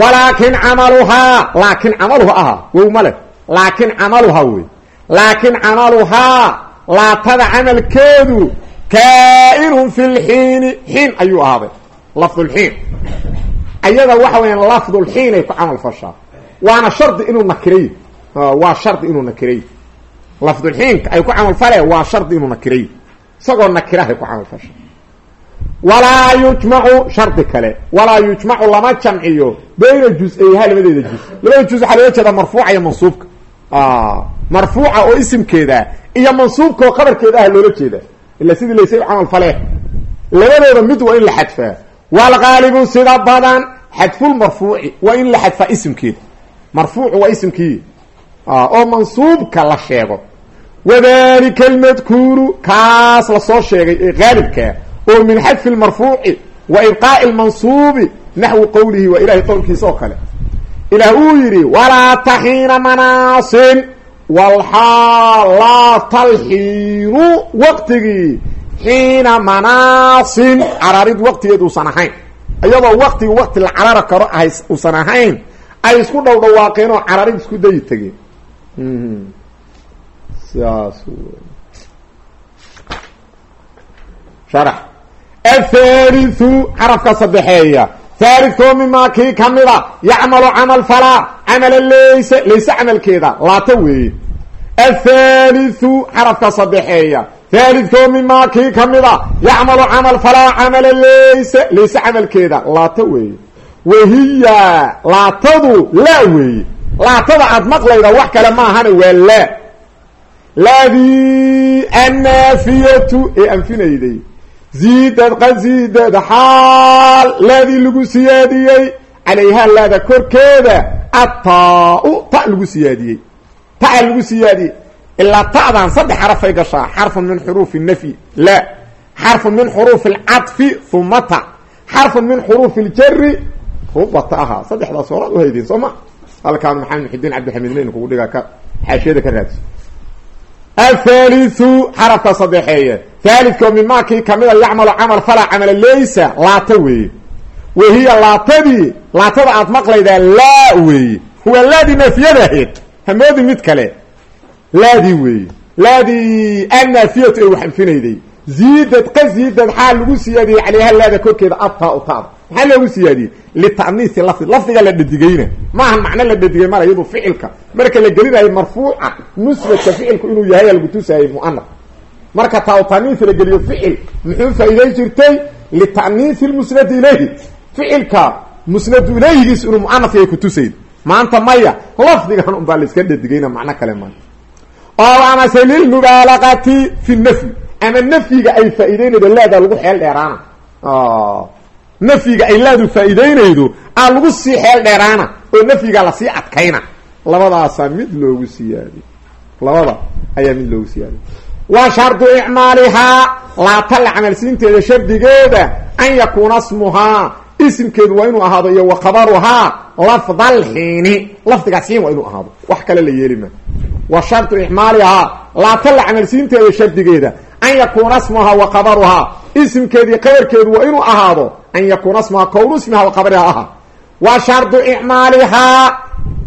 Walaakin camaluhaa laakin camaluha ahaa wow ma leh. Laakin camaluhaa wey laakin camaluhaa laatada camalkeedu kaa-inun fi lxiini xiin ayuu ahaaday lafdulxiin. Ayada waxa weeyaan lafdulxiin ay ku camal fashaa. Waana shardi inuu nakiray. Waa shardi inuu nakiray. Lafdulxiinka ay ku camal falee waa shardi inuu nakiray. Isagoo nakirahay ku camal fasha walaa yujmacu shardi kale. Walaa yujmacu lama jamciyo bayna juz-ayha labadeeda juz. Labada juz waxaa loola jeedaa marfuuca iyo mansuubka. Marfuuca oo isimkeeda iyo mansuubka oo qabarkeeda ah loola jeeda ila sidii laysay camal falee. Labadooda mid waa in la xadfaa waalgaalibu sida badan xadfulmarfuuci waa in la xadfaa isimkeeda marfuucu waa isimkii oo mansuubka la sheego wadalika almadkuuru kaas la soo sheegay ee qaalibkaa oo min xadfi lmarfuuci wa ibqaa'i lmansuubi naxwi qowlihi waa ilahay qowlkiisa oo kale ilaah uu yidhi walaa taxiina manaasin walxaal laa talxiinu waqtigii xiina manaasin. Cararid waqtigeed uusan ahayn. Iyadoo waqtigi waqti la carara karo ahay uusan ahayn ay isku dhow dhawaaqeen oo cararid isku dayi tegeen. Sidaas sharax. Athalithu xarafka saddexeeya. Thalithoo mimaa kii kamida yacmalu camal falaa camala layse layse camalkeeda. Laata weeye. Athalithu xarafka saddexeeya thalithoo mimaa kii kamida yacmalu camal falaa camala layse layse camalkeeda laata weeye wahiya laatadu laa weeye laatada aad maqlayda wax kale maahane waa laa laadii annaafiyatu ee anfinayday ziidad qasiidad xaal laadii lagu siyaadiyey calayhaa laada korkeeda ataa-u ta lagu siyaadiyey taa lagu siyaadiyey ilaa ta'dan saddex xarafay gashaa xarfun min xuruufi nafyi la xarfun min xuruufi alcadfi uma ta xarfun min xuruufi ljari rubata ahaa saddexdaas horaad uhaydeen soo ma halkaan maxamed muxidiin cabdixamiid maynu kugu dhigaa ka xaashiyada ka raadso athalithu xarafka saddexeeye thalidkoo mimaa kii kamida yacmalu camal falaa camala laysa laata weeye wahiya laatadii laatada aad maqlaydaa laa weeye huwa laadii naafiyada ahayd hamoodi mid kale laadii weeye laadii annaafiyatu ay wax anfinayday ziidad ka ziidad xaal lagu siyaadiyey calayha laada korkeeda ataa u taada maxaa loogu siyaadiyey? Litaniisi lafdi. Lafdiga la dhadigayna. Maahan macno la dhadigay mara iyadu ficilka. Marka la gelinayo marfuuca nusbadka ficilku inuu yahay lagu tusaayay muanaf marka taa taniis la geliyo ficil muxuu faa'iiday jirtay? Litaniisi lmusnadi ilayhi. Ficilka musnadu ilayhigiis inuu muanaf yahay kutusayd maanta maya lafdigan unbaa la iska dhadigayna macno kale ma oo amase lilmubaalaqati fi nafyi ama nafyiga ay faa'iideynaydo laada lagu xeel dheeraana nafyiga ay laadu faa'iideynaydo aa lagu sii xeel dheeraana oo nafyiga la sii adkayna labadaasaa mid loogu siyaadiy labada ayaa mid loogu siyaadiy wa shardu icmaalihaa laata la camalsiinteeda shardigeeda an yakuuna smuhaa isimkeedu waa inuu ahaado iyo wa khabaruhaa lafdalxiini lafdigaas xiin waa inuu ahaado wax kale la yeeli wa shardu icmaalihaa laata la camalsiinteeda shardigeeda. An yakuuna smuhaa wa khabaruhaa isimkeedii qabarkeedu waa inuu ahaado an yakuuna smuhaa kownu ismiha wa khabarihaa aha. Wa shardu icmaalihaa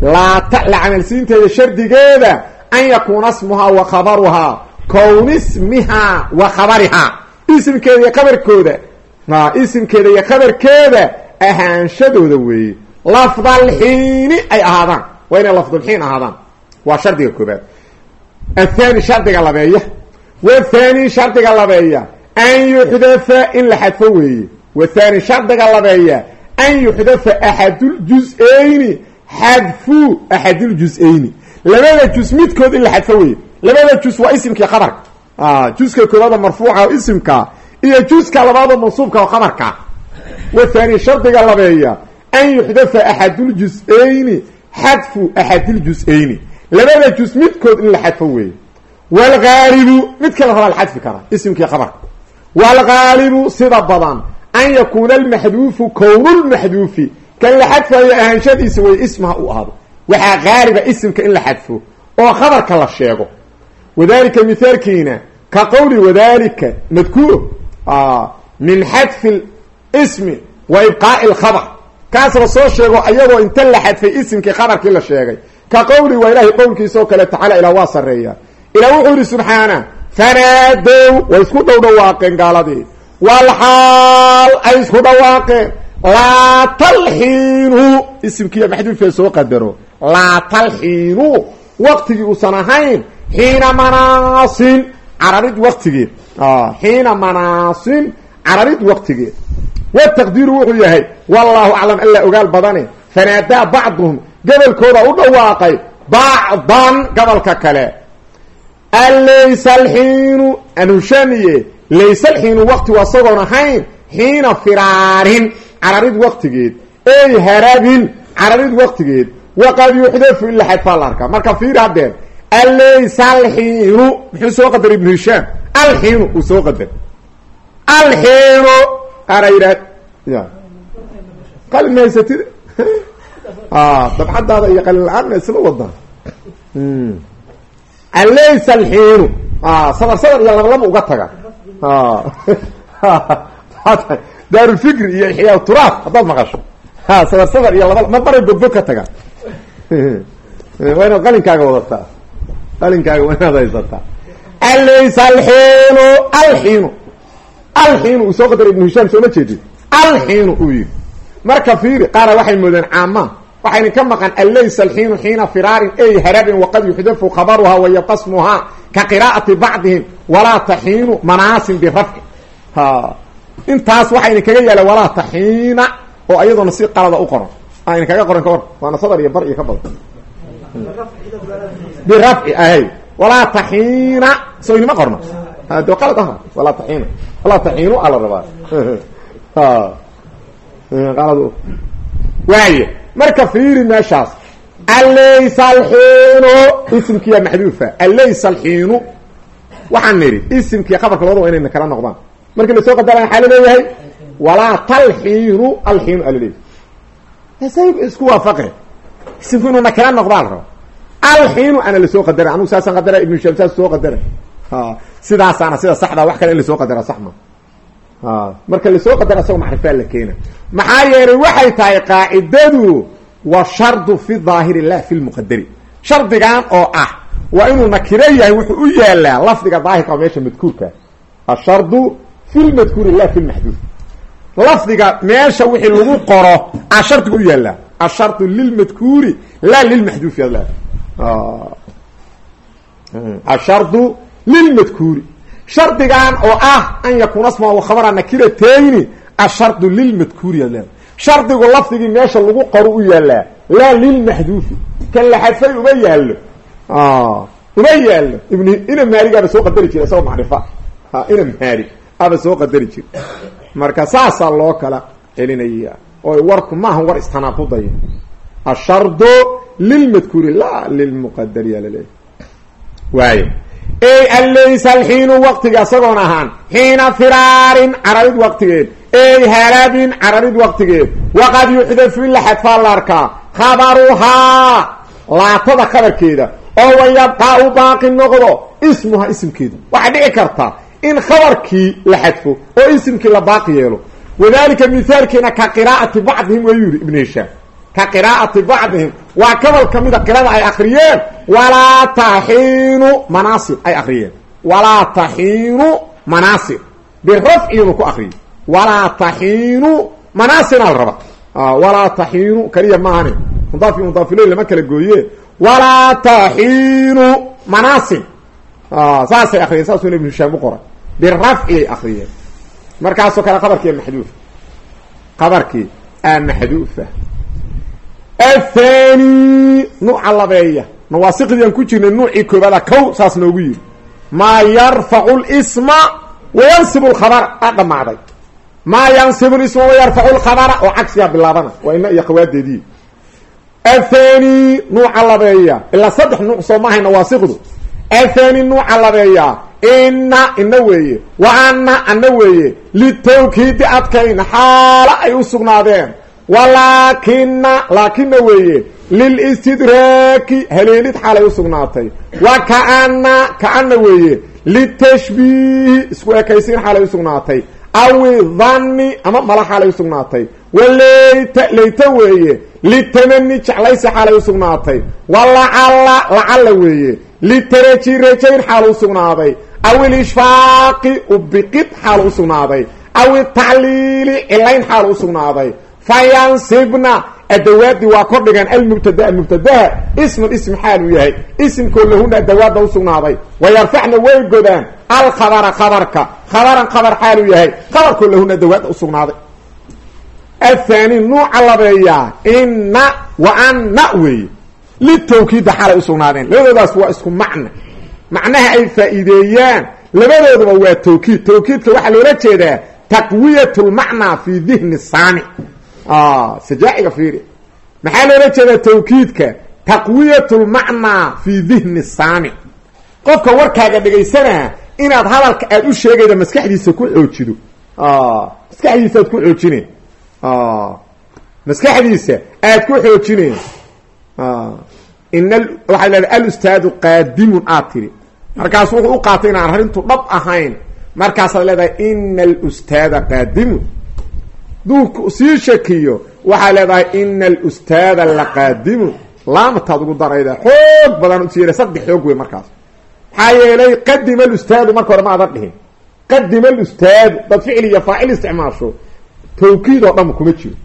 laata la camalsiinteeda shardigeeda an yakuuna smuhaa wa khabaruhaa kowni ismihaa wa khabarihaa isimkeeda iyo qabarkooda isimkeeda iyo qabarkeeda ahaanshadooda weeye lafdalxiini ay ahaadaan. Waa inay lafdulxiin ahaadaan waa shardiga koobaad. Athani shardiga labeeya. Wathani shardiga labeeya. An yuxdafa in la xadfo weeye. Wathani shardiga labeeya. An yuxdafa axaduljus-ayni xadfu axaduljus-ayni labada jus midkood in la xadfo weeye. Labada jus waa isimkii qabarka juska koobaada marfuuca oo isimka iyo juska labaadoo mansuubka oo qabarka wathani shardiga labeeya. An yuxdafa axaduljus-ayni xadfu axadiljus-ayni labada jus midkood in la xadfo weeye wlgaalibu midka la rabaa la xadfi karaa isimkii qabarka wlgaalibu sida badan an yakuuna almaxduufu kownulmaxduufi kan la xadfayo ahaanshadiisa way ismaha u ahaado waxaa gaaliba isimka in la xadfo oo khabarka la sheego wadalika mithaalkiina ka qowli wadalika madkuur min xadfi ismi wa ibqaa'i lkhabar kaas la soo sheego ayagoo inta la xadfay isimkii khabarkii la sheegay ka qowli waa ilaahay qowlkiisaoo kale tacaala ilah waa sarreeya. Ilah wuxuu yihi subxaana fanaadow way isku dhow dhawaaqeen gaaladii walxaal ay isku dhawaaqeen. Laa talxiinu. Isimkiiya maxduufee soo qadaro. Laa talxiinu. Waqtigii uusan ahayn xiina manaasin. Cararid waqtigeed xiina manaasin. Cararid waqtigeed wataqdiiru wuxuu yahay wallaahu aclam alla ogaal badane fanaadaa bacduhum gobolkooda u dhawaaqay bacdan gobolka kale. Alaysa alxiinu anushaniye layse alxiinu waqtigu asagoon ahayn xiina firaarin cararid waqtigeed. Ey harabin cararid waqtigeed. Waqad yuxdafu xadfaa la marka fiir haddeen alaysa alxiinu muxuu soo qadaray ibnu hishaam? Alxiinu uu soo qadar alxiinu qaara yidhah ya. Haysatid (laughs) dabcadaada iyo qalin la'aanna isla wadaa alaysa alxiinu. Sadar sadar iyo labalaba uga taga. (laughs) Daarulfikri iyo ixyaa turaaf haddaad maqasho. Sadar sadar iyo laba ma baray bogbog ka taga. (laughs) Waa inaad qalinkaaga wadataa. Qalinkaaga waa inaad haysataa alaysa alxiinu alxiinu. Alxiinu uu soo qadaray ibnu hishaam sooma jeedid alxiinu uu yidhi marka fiiri qaara waxay moodeen caama waxayna ka maqan alaysa alxiinu xiina firaarin? Ey harabin waqad yuxdafu khabaruhaa wayabqa smuhaa ka qiraa'ati bacdihim walaa taxiinu manaasin birafci intaas waxayna kaga yaalla walaa taxiina oo ayadoona si qalada u qoran. Ayna kaga qoran ka war waana sadar iyo bar iyo ka badan. Birafci ahay walaa taxiina so inima qorno. De qalad aha. Walaa taxiina walaa taxiinu ala rabaa (laughs) qalad waaye marka fiiri meeshaas alaysa alxiinu isimkiya maxduufa. Alaysa alxiinu waxaan nidhi isimkii qabarka labada waa inayna kala noqdaan. Markii la soo qadaraya waxaa la leeyahay walaa talxiinu alxiinu alaleeyahy isku waafaqe. Isimku inuu nakala noqdaa la raba alxiinu ana la soo qadaray. Anugu saasaan qadara ibnu shaam saas soo qadaray. Sidaasaana sida saxda wax kale in la soo qadara sax marka la soo qadara asagoo macrifaa la keena. Maxaa yeelay waxay tahay qaacidadu wa shardu fi daahiri la fi lmuqadari shardigan oo ah waa inuu nakiro yahay wuxuu u yaalaa lafdiga daahirka meesha madkuurka ashardu fi lmadkuuri la fi lmaxduud lafdiga meesha wixii lagu qoro a shardiga u yaalaa. Ashardu lilmadkuuri la lilmaxduufi ad ashardu lilmadkuuri shardigan oo ah an yakuuna sma khabara nakiratayni ashardu lilmadkuuri ad leeda shardigu lafdigii meesha lagu qoro u yaalaa laa lilmaxduufi kan la xadfay uma yaallo. Uma yaallo. Ibn ina maaligaaba soo qadari jira isagoo macrifa. Ina maali aba soo qadari jira marka saasaa loo kala celinaya oo warku maaha war istanaaquday ashardu lilmadkuuri la lilmuqadari yaa laleeyahy waayo ey alaysa alxiinu waqtiga isagoon ahaan xiina firaarin cararid waqtigeed. Ey harabin cararid waqtigeed. Waqad yuxdafu in la xadfaa la arkaa khabaruhaa laatada khabarkeeda oo wayabqaa u baaqi noqdo ismuha isimkeeda waxaa dhici karta in khabarkii la xadfo oo isimkii la baaqi yeelo. Wadalika mithaalkeena ka qiraa'ati bacdihim wayuu yihi ibnu ka qiraa'ati bacdihim waa gobol ka mida qirada ay akriyeen walaa taxiinu manaasib ay akriyeen walaa taxiinu manaasib. Birafciinu ku akriyay walaa taxiinu manaasina la raba. Walaa taxiinu kaliya maahane mudaafki mudaafiley lama kala gooye walaa taxiinu manaasin saasay akriyeen saasuna ibnu hishaam u qoray. Birafciyay akriyeen markaasoo kale qabarkii maxduuf qabarkii a maxduufa athani nuuca labeeya nawaasiqdiiaan ku jirnay nuucii koobaada kow saas noogu yiri maa yarfacu lsma wayansibu lkhabara aa dhamaaday maa yansibu lisma wayarfacu lkhabara oo cagsigaa bilaabana waa ina iyo khawaadeedii. Athani nuuca labeeya ilaa saddex nuuc soo maahay nawaasiqdu. Athani nuuca labeeya ina ina weeye. Wa ana ana weeye. Litawkiidi adkayna xaalo ay u sugnaadeen walaakina laakina weeye lilistidraaki haleelid xaalay u sugnaatay. Wa kaana kaana weeye litashbiihi isku ekaysiin xaalay u sugnaatay. Awi dhanni ama mala xaalay u sugnaatay. Waleyta leyta weeye litamani jeclaysi xaalay u sugnaatay. Walacalla lacalla weeye litaraji rajayn xaal u sugnaaday. Aw ilishfaaqi ubiqid xaal u sugnaaday. Aw itacliili cilayn xaal u sugnaaday fayansibna adawaadii waa kordhigan almubtadaa mubtadaha isman ism xaal uu yahay. Isimkoo lahuna adawaadda usugnaaday wayarfacna way godaan. Alkhabara khabarka. Khabaran khabar xaal uu yahay. Khabarkoo lahuna adawaadda usugnaaday athani nuuca labeeyaa inna wa anna weeye litawkiidda xaalay usugnaadeen labadoodaas waa isku macna. Macnaha ay faa'iideeyaan labadooduba waa tawkiid. Tawkiidka waxaa loola jeedaa taqwiyat lmacnaa fi dihni saamic sajaaciga fiiri maxaa loola jeedaa tawkiidka taqwiyat lmacnaa fi dihni saamic qofka warkaaga dhegaysanaa inaad hadalka aada u sheegayda maskaxdiisa ku xoojido maskaxdiisa aad ku xoojine maskaxdiisa aad ku xoojine in waxaa leedahay alustaadu qaadimun aad tiri markaas wuxuu u qaatay inaan arrintu dhab ahayn markaasaad leedahay ina alustaada qaadimun duu sii shakiyo waxaa leedahay ina alustaada laqaadimun laamataad ugu darayda xoog badan usiira saddex xoog wey markaas. Maxaa yeelay qadima alustaadu marka hore ma adan dhihin. Qadima alustaadu dad ficil iyo faacil isticmaasho tawkiid oo dhan kuma jiro.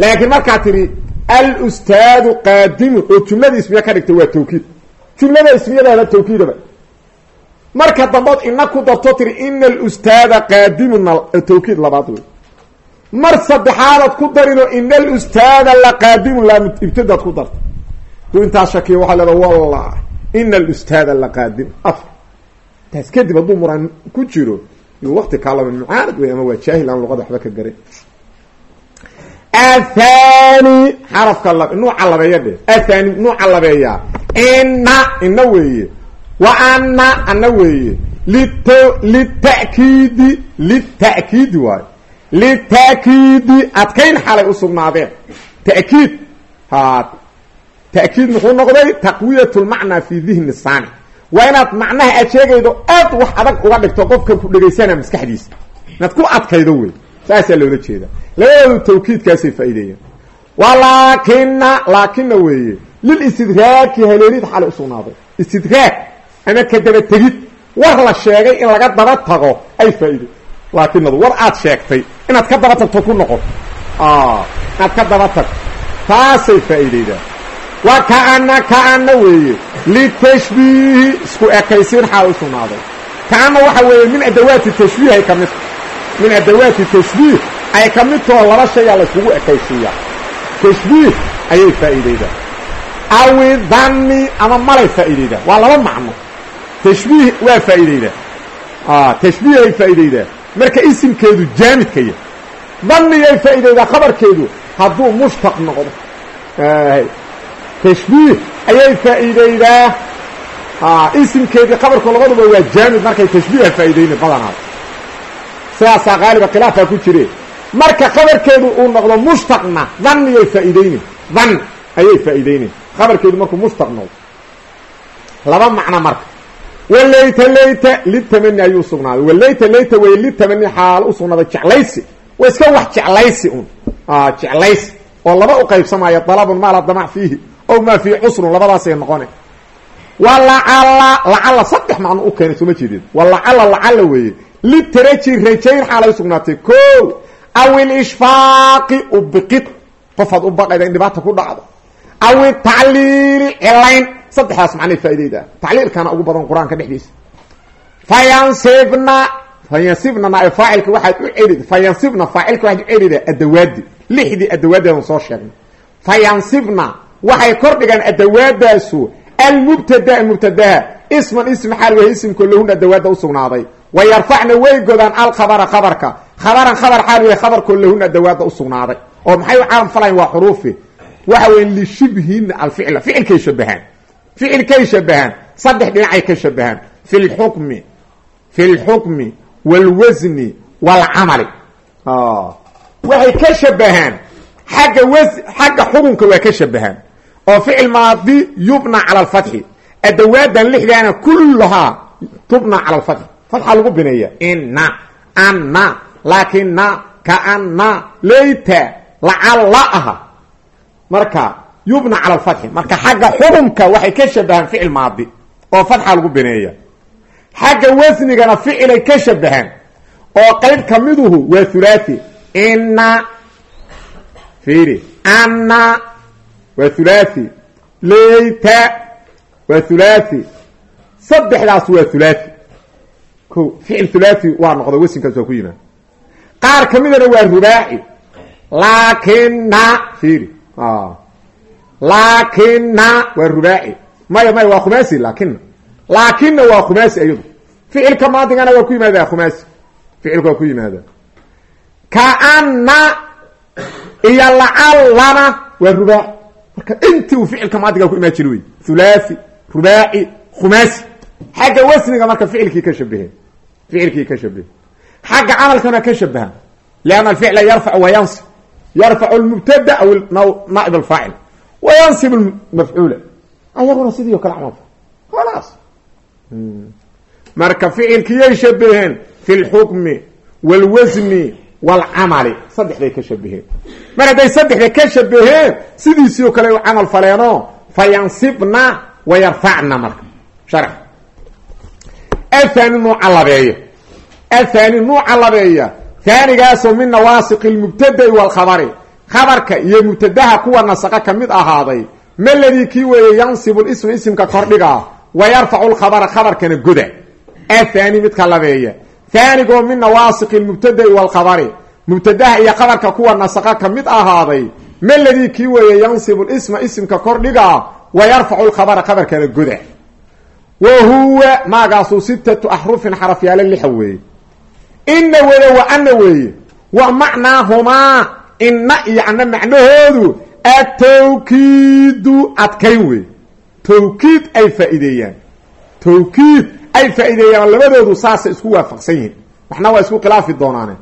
Laakiin markaad tidhi alustaadu qaadimun oo jumlada ismiya ka dhigtay waa tawkiid. Jumlada ismiyadaada tawkiidaba. Marka dambood ina ku darto tiri ina alustaada qaadimunna tawkiid labaad wey mar saddexaadaad ku darino ina alustaada laqaadimun laa ibtadaad ku darta. Du intaas shakiya waxaa leeda wallah ina alustaada laqaadim afar taas kadib hadduu muran ku jiro yuu wakti kaalama mucaanad wey ama waa jaahil aan luqada waxba ka garan athani xarafka nuuca labeeya dhe athani nuuca labeeyaa ina ina weeye. Wa ana ana weeye. Lit litakiidi litakiidi waayo litakiidi adkayn xalay usugnaadeen takiid ha takiid muxuu noqday taqwiyat lmacnaa fi dihni saani waa inaad macnaha aad sheegaydo aad wax adag uga dhigto qofka ku dhegaysana maskaxdiisa inaad ku adkaydo wey saasaa loola jeeda labadoodu tawkiidkaasay faa'ideeyeen walaakina laakina weeye lil istidraaki haleelid xalay usugnaaday istidraag ama ka daba tegid war la sheegay in laga daba tago ay faa'iidey laakinadu war aad sheegtay inaad ka daba tagto ku noqon inaad ka daba tagto taasay faa'iideydaa wa kaana kaana weeye. Litashbiihi isku ekaysiin xaal usugnaaday kaana waxa weeye min adawaati tashbiih ay ka mid min adawaati tashbiih ay ka mid taho laba shayaa layskugu ekaysiiyaa. Tashbiih ayay faa'iideydaa awi dhanni ama malay faa'iideydaa waa laba macno. Tashbiih waa faa'iideydaa tashbiih ay faa'iideydaa marka isimkeedu jaamidka ya dhaniyay faa'iideydaa khabarkeedu hadduu mushtaq noqdo. Tashbiih ayay faa'iideydaa isimkeedii khabarku labaduba waa jaamid markay tashbiiha faa'iideyna badanaad. Sidaasaa qaaliba khilaafaa ku jire. Marka khabarkeedu uu noqdo mushtaqna dhaniyay faa'iideyne dhan ayay faa'iideyne khabarkeedu markuu mushtaq noqdo. Laba macno marka walayta layta litamani ayuu usugnaaday walayta layta wey litamani xaalo usugnaaday jeclaysi. Waa iska wax jeclaysi un jeclaysi. Oo laba u qaybsamaya dalabun maa la damac fiihi. Ow maa fii cusrun labadaasay noqone. Wa lacala lacala saddex macno u keenay sooma jeedeen wa lacala lacala weeye. Litaraji rajayn xaalay usugnaatay ko aw ilishfaaqi ubiqid qofaad u baqayda in dhibaata ku dhacdo. Aw saddexdaas macnay faaideyda tacliilkana ugu badan qur'aanka dhexdiisa fayansibna fayansibna naay faacilka waxaad u celid fayansibna faacilka waxaad u celida adawaadi lixdii adawaadeedan soo sheegnay. Fayansibna waxay kordhigaan adawaadaasu almubtada mubtadaha. Isman ism xaal wahy ismko lahun adawaada usugnaaday wa yarfacna way godaan alkhabara khabarka. Khabaran khabar xaal wahy khabarkoo lahun adawaada usugnaaday oo maxay u caalam falayn waa xuruufi? Waxa weya lishibhina alficla ficilkay shabahaan ficilkay shabahaan saddex dhinacay ka shabahaan fi lxukmi fi lxukmi wاlwasni wاlcamali waxay ka shabahaan xagga w xagga xukunka waa ka shabahaan oo ficil maadi yubna cala alfatxi adawaadan lixdaana kulahaa tubna cala alfatxi fatxa lagu bineeya inna anna laakina kaana layta lacalla aha marka yubna cala alfatxi. Marka xagga xurumka waxay ka shabahaan ficil maadi oo fatxa lagu bineeya. Xagga wasnigana ficilay ka shabahaan oo qayb kamiduhu waa hulaathi inna fiiri anna waa hulaathi leyta waa hulaathi saddexdaas waa hulaathi ko ficil hulaathi waa noqda wasinkaas waa ku yimaada qaar kamidana waa rubaaci. Laakina fiiri laakina waa rubaaci maya maya waa khumaasi laakina laakina waa khumaasi iyadu ficilka maadigana waa ku yimaada khumaasi ficilka waa ku yimaada. kaana iyo lacallana waa rubaaci marka intii uu ficilka maadiga ku imaan jiri wey hulaathi rubaaci khumaasi xagga wasniga marka ficilkii ka shabaheen ficilkii ka shabaheen xagga camalkana ka shabaha lianna alficla yarfac wa yansib yarfacu lmubtada aw naaib alfaacil wayansib mafcuula ayaguna sidiio kale camal khalaas marka ficilkiyay shabaheen fi lxukmi walwasni walcamali saddexday ka shabaheen mar hadday saddexda ka shabaheen sidiisio kale u camal faleenoo fayansibna wayarfacna marka sharx athani nuuca labeeya athani nuuca labeeya haanigaasoo min nawaasiq lmubtadai walkhabari khabarka iyo mubtadaha kuwa nasaqa ka mid ahaaday maladii kii weeye yansibu lisma isimka kordhigaa wa yarfacu lkhabara khabarkana goda. Athani midka labeeya. Haanigoo min nawaasiqi lmubtadai wاlkhabari mubtadaha iyo khabarka kuwa nasaqa ka mid ahaaday maladii kii weeye yansibu lisma isimka kordhigaa wa yarfacu lkhabara khabarkana goda. Wa huwa maagaasuu sitatu axrufin xarafyaalo lixa weeye. Ina weye wa ana weeye. Wa macnaahumaa ina iyo ana macnahoodu atawkiidu adkayn wey tawkiid ay faa'iideeyaan. Tawkiid ay faa'iideeyaan labadoodu saasay isku waafaqsan yihiin. Waxna waa isku khilaafi doonaane.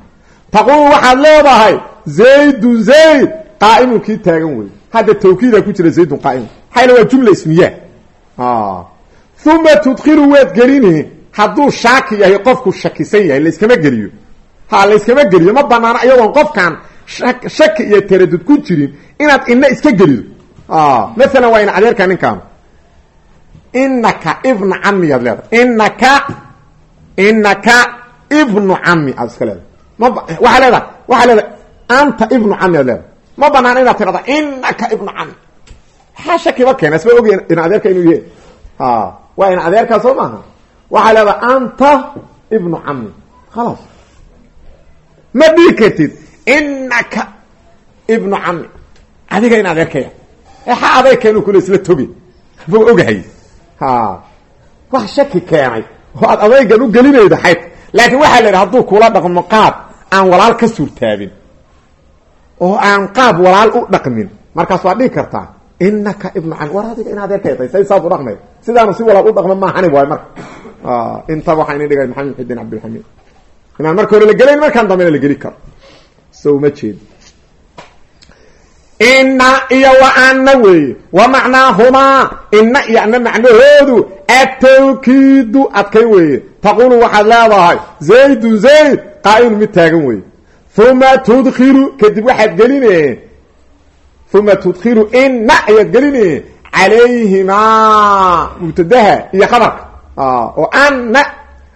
Taquulu waxaad leedahay zaydun zayd qaa'imun kii taagan wey hadda tawkiidaa ku jira zaydun qaa'imun. Maxayna waa jumla ismiya uma tudkilu waad gelini hadduu shaaki yahay qofku shakisan yahay layskama geliyo. Ha layskama geliyo. Ma banaano iyagoon qofkaan shaki iyo taradud ku jirin inaad ina iska gelido. Maalan waa ina adeerka ninkaan inaka ibna camiyaad leedahay. Inaka inaka ibnu cami aad iska leedahay. Maba waxaa leedahay waxaa leedahay anta ibnu cami aad leedahay. Ma banaano inaad tirada inaka ibnu cami maxaa shakiba keena? Isba ogy ina adeerka inuu yahe waa ina adeerkaa soo maaha. Waxaa leedahay anta ibnu cami khalaas ma dhigi kartid inaka ibnu cami adiga in adeerkaya exa adeerkeenu kule isla togi buu ogahay ha wax shaki keenay oo aad adaygan u gelinaydo xayd laakiin waxaa la yidhi hadduu kula dhaqmo qaab aan walaal ka suurtaabin oo aan qaab walaal u dhaqmin markaas waad dhigi kartaa inaka ibnu cami war adiga in adeerkaytay say saas u dhaqmay sidaanu si walaal u dhaqma maahani waay marka intaba waxaa ini dhigay maxamed xudin cabdilxamiid inaan marka hore la gelayn markaan dambena la geli karo so uma jeed. Ina iyo wa ana weeye wa macnaahumaa ina iyo ana macnahoodu atawkiidu adkay weeye taqulu waxaad leedahay zaydun zayd qaa'imun mid taagan weeye uma tudkilu kadib waxaad geline uma tudkilu ina ayaad geline calayhimaa mubtadaha iyo khabarka. Oo ana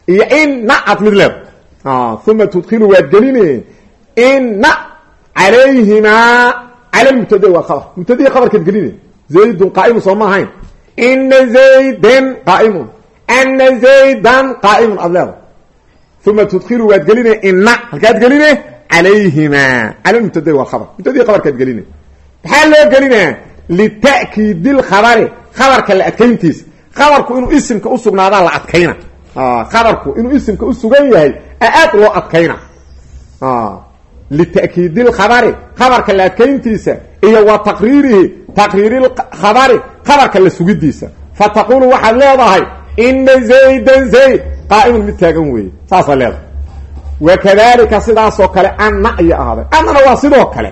iyo ina aad mid leeda uma tudkilu waad geline ina calayhimaa cala mubtada waa khabar mubtadii khabarkaad geline zaydun qaa'imun soo ma ahayn ina zaydan qaa'imun ana zaydan qaa'imun aad leeda uma tudkilu waad geline ina halkaad geline calayhimaa cala mubtada waa khabar mubtadii khabarkaad geline maxaa loo gelinaa lita'kiidi lkhabari khabarka la adkayntiisa khabarku inuu isimka usugnaadaa la adkayna khabarku inuu isimka usugan yahay aad loo adkayna lita'kiidi lkhabari khabarka la adkayntiisa iyo wa taqriirihi taqriiri lkhabari khabarka la sugidiisa fa taqulu waxaad leedahay ina zaydan zayd qaa'imun mid taagan weeye saasaa leedahay wakadalika sidaasoo kale anna iyo ahaaday annana waa sidoo kale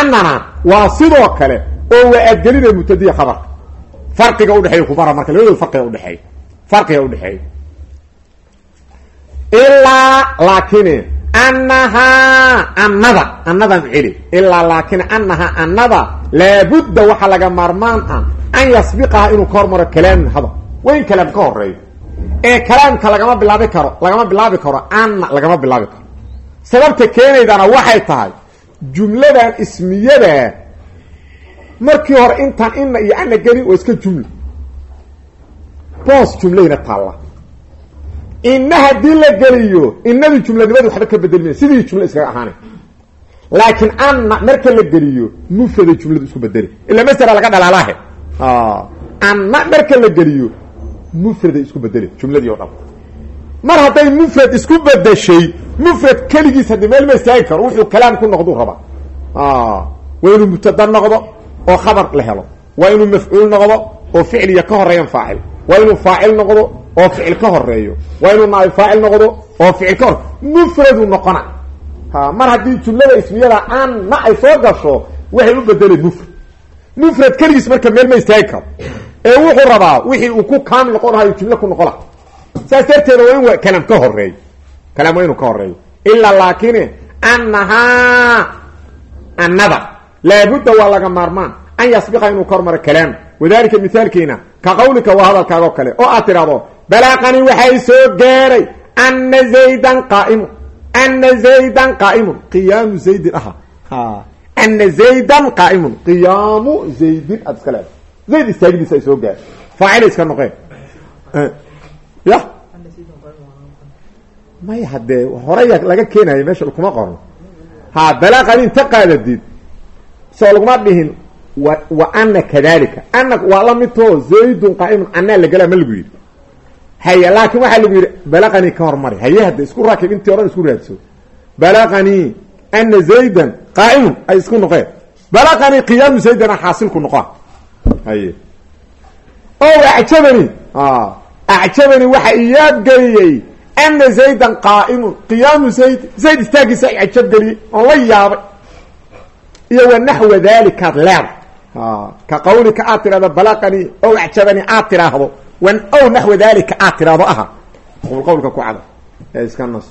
annana waa sidoo kale oo waa aadgelinaya mubtadiya khabarka farqiga udhexeeya kubara marka labadooda farqiga udhexeeya farqiga udhexeeya annahaa annada annadan celi ilaa laakin annahaa annada laabudda waxaa laga maarmaan ah an yasbiqaha inuu ka hormaro kalaamin hadal in kalaam ka horeeyo ee kalaamka lagama bilaabi karo lagama bilaabi karo anna lagama bilaabi karo sababta keenaydana waxay tahay jumladan ismiyada markii hore intaan ina iyo ana gelin oo iska jumla boos jumlayna taalla ina haddii la geliyo inadii jumlanimadi waxba ka bedelmaya sidii jumla iskaga ahaanay laakiin anna marka la geliyo mufrada jumladu isku bedeli. Ila masera laga dhalaalaahe. Anna marka la geliyo mufraday isku bedeli jumladii o dhan. Mar hadday mufrad isku bedeshay mufrad keligiis haddii meel ma istaagi karo wuxuu kalaam ku noqduu rabaa. Waa inuu mubtada noqdo oo khabar la helo. Waa inuu mafcuul noqdo oo ficliya ka horeeyan faacil. Waa inuu faacil noqdo oo ficil ka horeeyo waa inuu naab faacil noqdo oo ficil ka hore mufradu noqona. Mar haddii jumlada ismiyada anna ay soo gasho waxay u bedeleen mufrad. Mufrad keligiis marka meel ma istaagi karo. Ee wuxuu rabaa wixii uu ku kaamil noqonahayo jumlo ku noqona saas darteeda waa in ka horeeyo kalaam waa inuu ka horeeyo ilaa laakine annahaa annada laabudda waa laga maarmaan. An yasbiqa inuu ka kalaam. Wadalika mithaalkiina ka qawlika waa hadalkaaga o kale. Oo aad tidhahdo balaaqani waxay soo gaaray ana zaydan qaaimun ana zaydan qaa'imun qiyaamu zaydin aha. Ana zaydan qaa'imun qiyaamu zaydin aad iska leedahay. Zayd istaagidiisa ay soo gaaray. Faacila iska noqeen. Ya? May haddee horaya laga keenayo meesha kuma qorno. Ha balaaqani inta qaadadid soo laguma dhihin wa ana kadalika ana waa la midtoo zaydun qaa'imun anaa lagelaa ma lagu yidhi haye laakin waxaa lagu yidhi balaqanii ka hormari. Haye hadda isku raakib intii oran isku raadso. Balaqanii ana zaydan qaa'imun. Ay isku noqeen. Balaqanii qiyaamu zaydana xaasilku noqoa haye o acjabani. Acjabani waxa iyaabgeliyey ana zaydan qaa'imun. Qiyaamu zayd zayd istaagiisa acjabgeliyey oon la yaabay. Iyo wa naxwa dalikaad leeda ka qawlika aad tidhahdo balaqanii ow acjabani aad wan ow naxwa dalika aad tidhaahdo aha. Qowlka ku cada ee iska nas.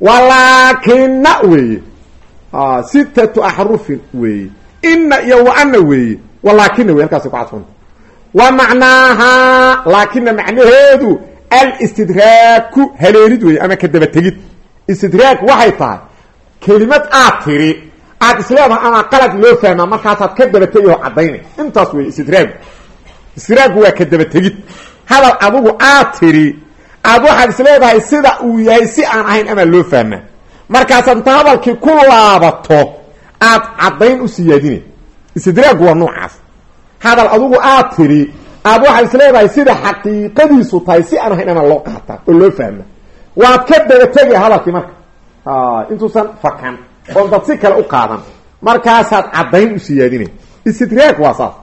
Walaakina weeye. Sitatu axrufin weeye. Ina iyo wa ana weeye. Walaakina wey halkaasi ku cadfanta wa macnaahaa laakina macnaheedu alistidraaku haleelid wey ama ka daba tegid. Istidraag waxay tahay kelimad aad tiri aad isleedaha ama qalad loo fahmaa markaasaad ka daba tegi oo caddaynay intaas wey istidraagu istidraagu waa ka daba tegid. Hadal adugu aad tiri aad waxaad isleedahay sida uu yahay si aan ahayn amaa loo fahmaa markaasaad inta hadalkii ku laabato aad caddayn u siyaadinay istidraagu waa noocaas. Hadal adugu aad tiri aad waxaad isleedahay sida xaqiiqadiisu tahay si aan ahayn amaa loo qaata oo loo fahma. Waad ka daba tegay hadalkii marka. Intuusan fakan. Oon dad si kale u qaadan. Markaasaad caddayn u siyaadinay istidraag waa saas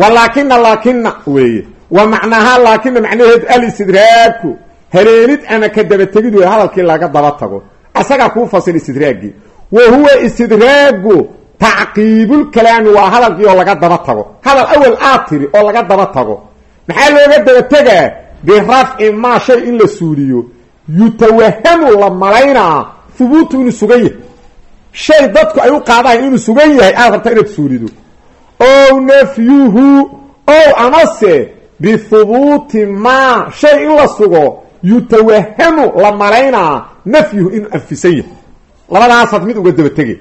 walaakina laakina weeye. Wa macnaahaa laakina macnaheedu alistidraagku haleelid ama ka daba tegid wey hadalkii laga daba tago. Asagaa kuu fasil istidraagii wa huwa istidraagu tacqiibulkalaami waa hadalkii oo laga daba tago. Hadal awel aad tiri oo laga daba tago. Maxaa looga daba tegaa? Birafci maa shay in la suuliyo. Yutawahamu la malaynaa hubuutu inuu sugan yahay. Shay dadku ay u qaadahayn inuu sugan yahay aad rabta inaad suulido ow nafyuhu ow amase bihubuuti maa shay in la sugo yutawahamu la malaynaa nafyuhu inuu anfisan yahay labadaasaad mid uga daba tegay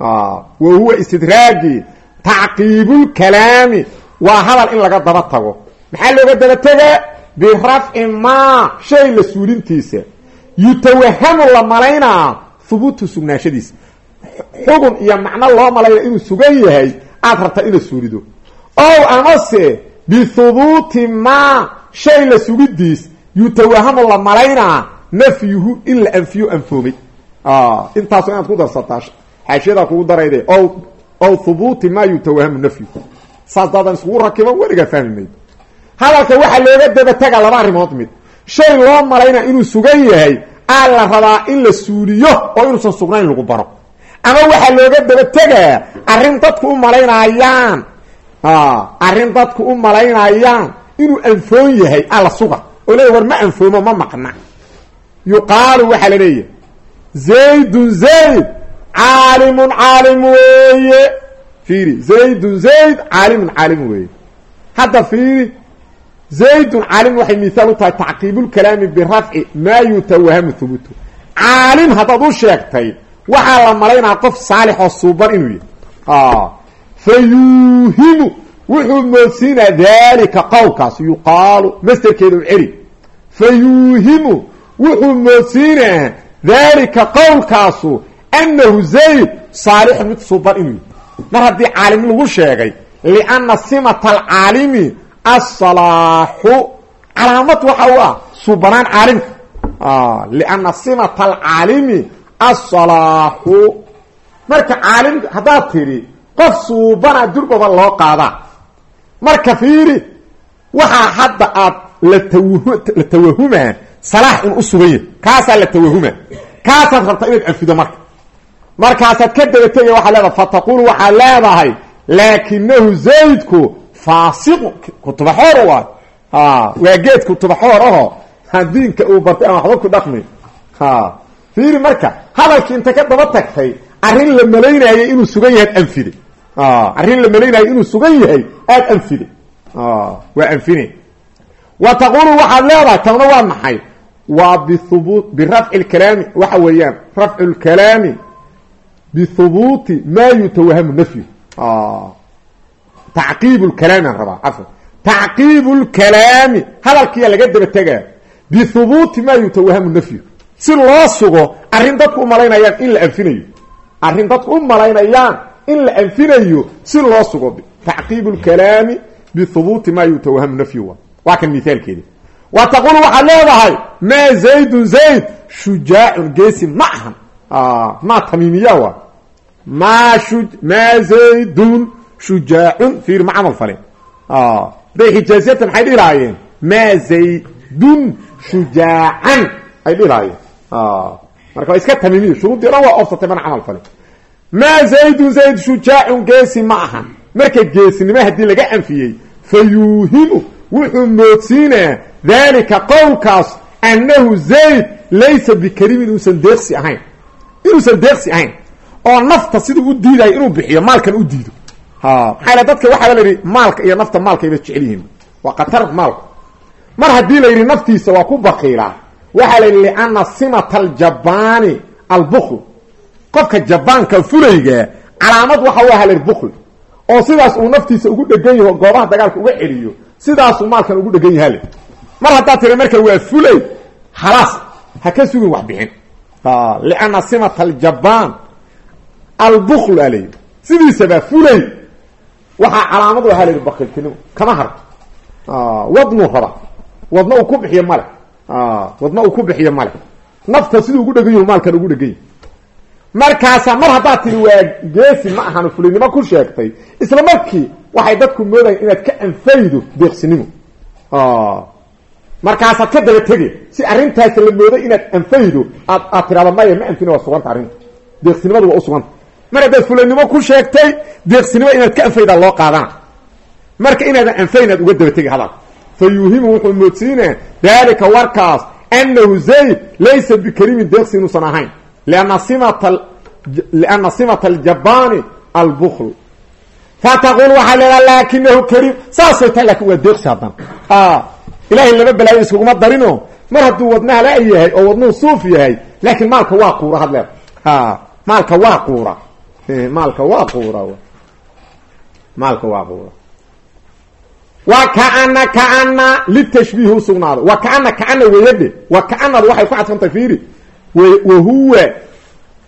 wa huwa istidraagi tacqiibulkalaami waa hadal in laga daba tago maxaa looga daba tegaa birafci maa shay la suulintiisa yutawahamu la malaynaa hubuutu sugnaashadiisa xugun iyo macno loo malaynaa inuu sugan yahay aad rabtaa inaad suulido. Ow amase bihubuuti maa shay la sugidiis yutawahamu la malaynaa nafyuhu in la anfiyo anfoomay intaaso inaad ku darsataa xaashiyadaa kugu darayde ow ow hubuuti maa yutawahamu nafyuhu. Saas daadan iskugu rakiban weligaa fahmi maydo hadalka waxaa looga daba tagaa laba arrimood mid. Shay loo malaynaa inuu sugan yahay aa la rabaa in la suuliyo oo inuusan sugnayn lagu baro ama waxaa looga daba tegaa arrin dadku u malaynayaan. Arrin dadku u malaynayaan. Inuu anfoon yahay alla suga. Oo leeya war ma anfoomo ma maqna. Yuqaalu waxaa la leeyahay. Zaydun zayd caalimun caalim weeye. Fiiri zaydun zayd caalimun caalim weeye. Hadda fiiri zaydun caalim waxay mihaal u tahay tacqiibulkalaami birafci maa yutawahamu hubuutu caalim haddaad u sheegtay waxaa la malaynaa qof saalix oo suuban inuu yahay fa yuuhimu wuxuu moodsiinaa daalika qowlkaas yuqaalu masterkeeda u celi. Fa yuuhimu wuxuu moodsiinaa daalika qowlkaasu annahu zayd saalixun mid suuban inuu yahay mar haddii caalim lagu sheegay lianna simata alcaalimi asalaaxu calaamad waxa u ah suubanaan caalimka. Lianna simata alcaalimi asalaaxu marka caalim haddaad tidhi qof suubana durbaba loo qaadaa marka fiiri waxaa hadda aad la taw la tawahumaa salaax in u sugan yahay kaasaa la tawahumaa kaasaad rabtaa inaad anfido marka. Markaasaad ka daba tegaya waxaa leedahay fataqulu waxaad leedahay laakinahu zaydku faasiqu kutubaxoor waay waa geed kutubaxoor aho diinka uu bartay aan waxba ku dhaqmi fiiri marka hadalkii inta ka daba tagtay arrin la malaynayay inuu sugan yahay ad anfide arrin la malaynayo inuu sugan yahay aad anfide waa anfine wa taqulu waxaad leedahay tanna waa maxay? Waa bihubut birafci lkalaami waxa weeyaan rafcu lkalaami bihubuuti maa yutawahamu nafyu tacqiib lkalaami aan rabaa afan tacqiib lkalaami hadalkiiya laga daba tegaa bihubuuti maa yutawahamu nafyu si loo sugo arrin dadku u malaynayaan in la anfinayo. Arrin dadku u in la anfinayo si loo sugo tacqiib lkalaami bihubuuti maa yutawahamu nafyu waa kan mithaalkeedi. Wa taqulu waxaad leedahay maa zaydun zayd shujaacun geesi ma ahan. Maa tamiimiya wa maa maa zaydun shujaacun fiir ma camal fale. Day xijaaziyata maxay dhihi zaydun shujaacan ay dhihi marka waa iska tamiimiya shuruuddii dhan waa oobsatay mana camal fale maa zaydun zayd shujaacun geesi ma ahan. Marka geesinimo haddii laga anfiyey fa yuuhimu wuxuu moodsiinaa daalika qowlkaas annahu zayd laysa bikarimin inuusan deeqsi ahayn. Inuusan deeqsi ahayn. Oo nafta siduu u diidayo inuu bixiyo maalkan u diido. Maxaa dadka waxaaba la yidhi maalka iyo nafta maalkayba jecel yihiin waa khatar maalku mar haddii la yidhi naftiisa waa ku bakiilaa waxaa la yidhi lianna simata aljabaani albukl qofka jabaanka fulaygaa calaamad waxa u aha la yidhi bukl oo sidaas uu naftiisa ugu dhegan yaho goobaha dagaalka uga celiyo sidaasuu maalkan ugu dhegan yaha le mar haddaad tiri marka waa fulay khalaas ha ka sugin wax bixin. Lianna simata aljabaan albukl aa layidhi sidiisaba fulay. Waxaa calaamad u ahaa la yidhi bakiltinimo kama harto. Wadnuu raba. Wadna uu ku male wadna uu ku bixiyo male nafta siduu ugu dhegan yahu maalkan ugu dhegan yahy markaasa mar haddaad tiri waa geesi ma ahano fulinimo ku sheegtay. Isla markii waxay dadku moodayan inaad ka anfaydo deeqsinimo. Markaasaad ka daba tege si arrintaas la mooday inaad anfaydo aad aad tirahda maya ma anfina waa suganta arrinta. Deeqsinimadu waa u suganta mar haddaad fulinimo ku sheegtay deeqsinimo inaad ka anfaydaa loo qaadana. Marka inaadan anfayn uga daba tegi hadal fa yuuhimu wuxuu moodsiinaa daalika warkaas annahu zayd laysa bikarimin deeqsi inuusan ahayn lianna simata aljabaani albukl fataqul waxaa leedaha laakinahu kariim saasay tahay laakiin waa deeqsi haddana ilaahay laba balaayo iskuguma darino mar hadduu wadnaha la yahay oo wadnuhu suuf yahay laakiin maalka waa quura had leeda maalka waa quura maalka waa quura maalka waa quura wa kaana kaana litashbiihi usugnaado wa kaana kaana weeyadhe wa kaanadu waxay ku cadfantay fiiri. Wahuwa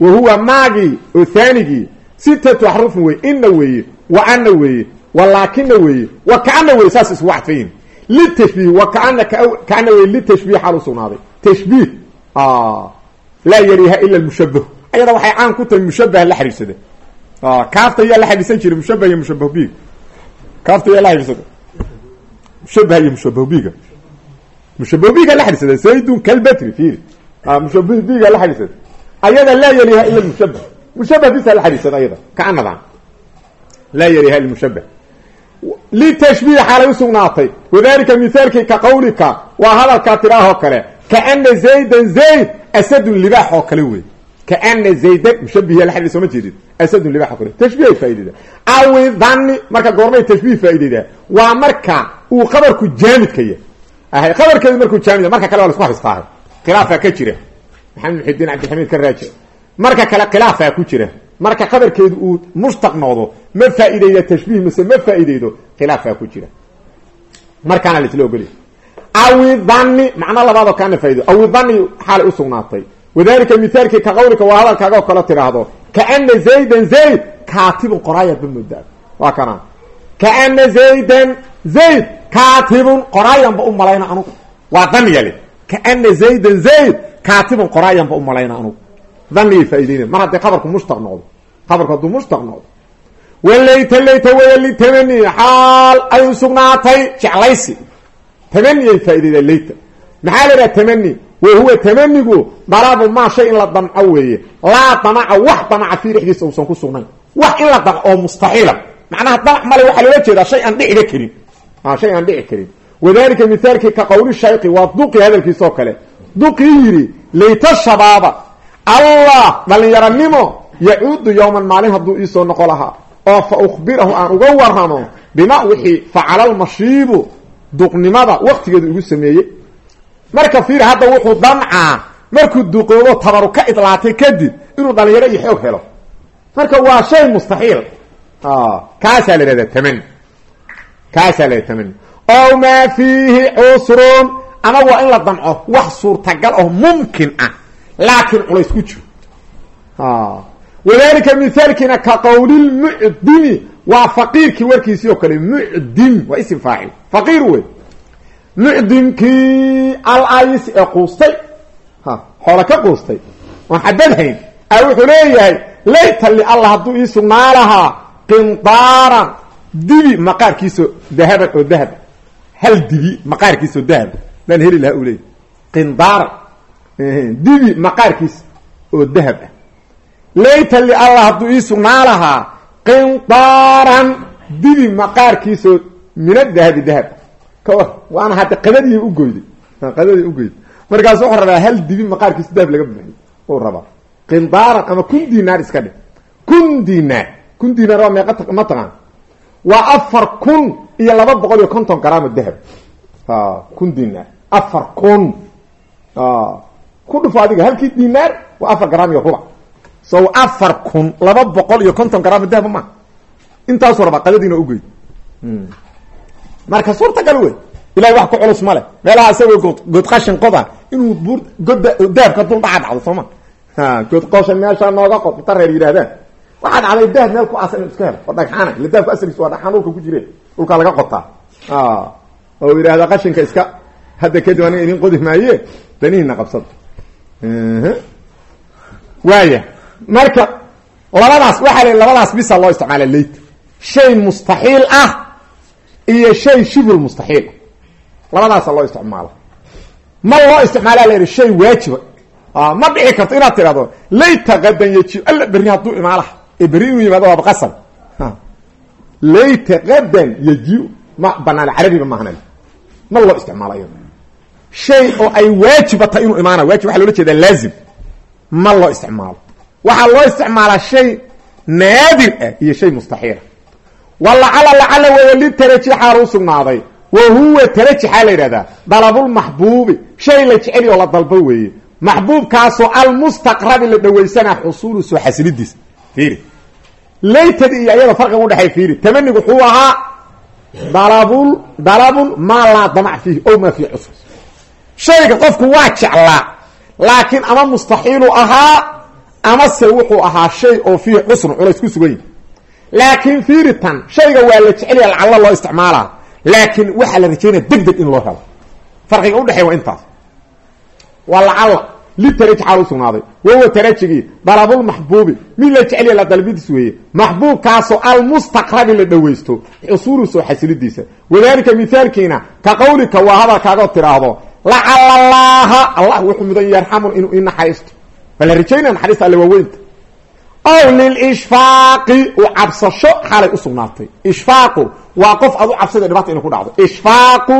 wahuwa maagii oo haanigii sitatu axrufin wey ina weeye. Wa ana weeye. Wa laakina weeye. Wa kaana weeye. Saas isgu cadfayin litashbiih wa kaana kaana weye litashbiih xaal usugnaaday tashbiih. Laa yaliha ila mushabah ayada waxay caan ku tahay mushabah la xidhiirsada kaafta yaa la xidhiirsan jiray. Mushabah iyo mushabah biga kaafta yaa la xidhiirsada mushabah iyo mushabah biga mushabah biga la xidhiirsada zaydun kalbatri fiiri mushabah biga la xidhiirsada ayada laa yaliha ila mushabah mushabah bisa la xidhiirsada ayada kaanadan laa yaliha ila mushabah litashbiih xaalay usugnaatay wadalika mithaalkii ka qawlika waa hadalkaa tiraahoo kale kaana zaydan zayd asadun libaax oo kale wey kaana zaydan mushabihiya la xidhiir sooma jeedid asadun libaxa kore tashbiihay faaideyda awi dhanni marka goormay tashbiih faaideydaa waa marka uu qabarku jaamidka yahay ahay qabarkeedu markuu jaamid marka kale waa la isku haystaahay khilaafaa ka jira maxamed muxidiin cabdilxamiid ka raaji marka kale khilaafaa ku jira marka qabarkeedu uu mushtaq noqdo ma faa'iideyda tashbiih mise ma faa'iideydo khilaafaa ku jira markaana laisla ogolya awi dhanni macno labaadoo kaana faa'ido wadalika mithaalkii ka qawlika waa hadalkaaga oo kale tidhaahdo kaana zaydan zayd kaatibun qoraayaadba moodaa waa kana kaana zaydan zayd kaatibun qoraayanba u malayna anugu. Waa dhaniyale kaana zaydan zayd kaatibun qoraayanba u malayna anugu. Dhanigay faaideyna mar haddii qabarku mushtaq noqdo. Qabarku hadduu mushtaq noqdo. Walayta layta waya litamani xaal ay usugnaatay jeclaysi. Tamaniyay faaideyda layta maxaa la idhaha tamani wa huwa tamanigu dalabu maa shay in la damco weeye. Laa damaca wax damaca fii dhexdiisa uusan ku sugnayn. Wax in la damco oo mustaxiila. Macnaha damac male waxaa loola jeedaa shay aan dhiciga karin. Shay aan dhici karin. Wadalika mithaalkii ka qowli shayki waa duqi hadalkiisa oo kale. Duqii yidhi layta shabaaba allah dhalinyaranimo yacuudu yowman maalin hadduu iisoo noqo lahaa. Oo fa ukhbirahu aan uga waramo bima wixii facala lmashiibu duqnimada waktigeedu igu sameeyey marka fiir hadda wuxuu damcaa markuu duqoobo tabaru ka idlaatay kadib inuu dhalinyaro iyo xoog helo. Marka waa shay mustaxiil. Kaasaa la ihahdaa tamani kaasaa la tamani ow maa fiihi cusrun. Ama waa in la damco wax suurtagal oo mumkin ah laakiin culays ku jiro. Wadalika mithaalkiina ka qowlilmucdimi waa faqiirkii warkiisii oo kale mucdim waa isim faacil. Faqiir wey mucdimkii al-ayis ee quustay. Xoola ka quustay. Oon xabad hayn. A wuxuu leeyahay layta li allah hadduu ii sugnaa lahaa qindaaran. Dibi maqaarkiisao dahaban oo dahab. Hal dibi maqaarkiisao dahab. Baan heli lahaa u leeyahy dibi maqaarkiisa oo dahab ah. Layta li allah hadduu ii sugnaa lahaa qindaaran. Dibi maqaarkiisao mina dahabi dahab ka war waana hadda qadadii ugoyday qadadii ugoyday markaas wuxuu rabaa hal dibi maqaarkiisa dahab laga buxiy u rabaa. Qindaaran ama kun dinaar iska dhig. Kun dinaar kun dinaar waa meeqa ma taqaan. Waa afar kun iyo laba boqol iyo konton garaamo dahab. Kun dinaar afar kun. Ku dhufo adiga. Halkii dinaar waa afar garaam iyo rubac so afar kun laba boqol iyo konton garaamo dahab ma intaasuu rabaa qadadiina ugeyd marka suurtagal wey ilahay wax ku culus ma leh. Meelaha good qashin qoda inuu goda dahabka dul dhaca dhacdo sooma good qoshan meeshaa nooga qod inta reer yidhahdaan waxaa dhacday meel ku aasan inu iska helo oo dhagxaana ila dahabka asalkiisa waa dhagxaan dhulka ku jire dhulkaa laga qotaa oo yidhahda qashinka iska hadda kadib aniga idin qodi maaye danihiina qabsada waaya marka labadaas waxaa la labadaas bisa loo isticmaala leyt shay mustaxiil ah iyo shay shibul mustaxiil. Labadaasa loo isticmaalo. Ma loo isticmaala la yidhi shay waajiba. Ma dhici karto inaad tidhahdo layta qadan yaji alla berri hadduu imaalaha. Ee berri inuu yimaado waaba qasab. Layta qadan yaji ma banaana carabiba maahana ma loo isticmaalo shay oo ay waajiba tahay inuu imaana wajib waxa loola jeedaa laazim. Ma loo isticmaalo. Waxaa loo isticmaalaa shay naadir ah iyo shay mustaxiila walacala lacala weeye litaraji xaal u sugnaaday. Wa huwa tarajixa la yidhahdaa dalabulmaxbuubi shay la jeceli oo la dalbo weeye. Maxbuubkaasoo almustaqrabi la dhawaysanaa xusuulu soo xasilidiisa. Fiiri. Laytadi iyo iyada farqiga udhexay fiiri. Tamanigu wuxuu ahaa dalabul dalabun maa laa damac fiihi o maa fiihi cusr shayga qofku waa jeclaa laakiin ama mustaxiilu ahaa amase wuxuu ahaa shay oo fiihi cusrun culays ku sugan yahi laakiin fiiritan shayga waa la jeceliya lacalla loo isticmaalaa. Laakiin waxaa la rajaynaya deg deg in loo helo farqiga udhexeey waa intaas. Waa lacalla litaraji xaal u sugnaaday. Wahuwa tarajigii dalabulmaxbuubi mid la jeceliya la dalbidiis weeye. Maxbuubkaasoo almustaqrabi la dhawaysto xusuulu soo xasilidiisa. Wadaalika mithaalkiina ka qawlika waa hadalkaagoo tidhaahdo lacala allaaha allah wuxuu mudan yarxamun inuu i naxariisto bal la rajaynaya naxariista alle waaweynta ow lilishfaaqi u cabsasho xaalay u sugnaatay. Ishfaaqu waa qof adu cabsada dhibata ku dhacdo. Ishfaaqu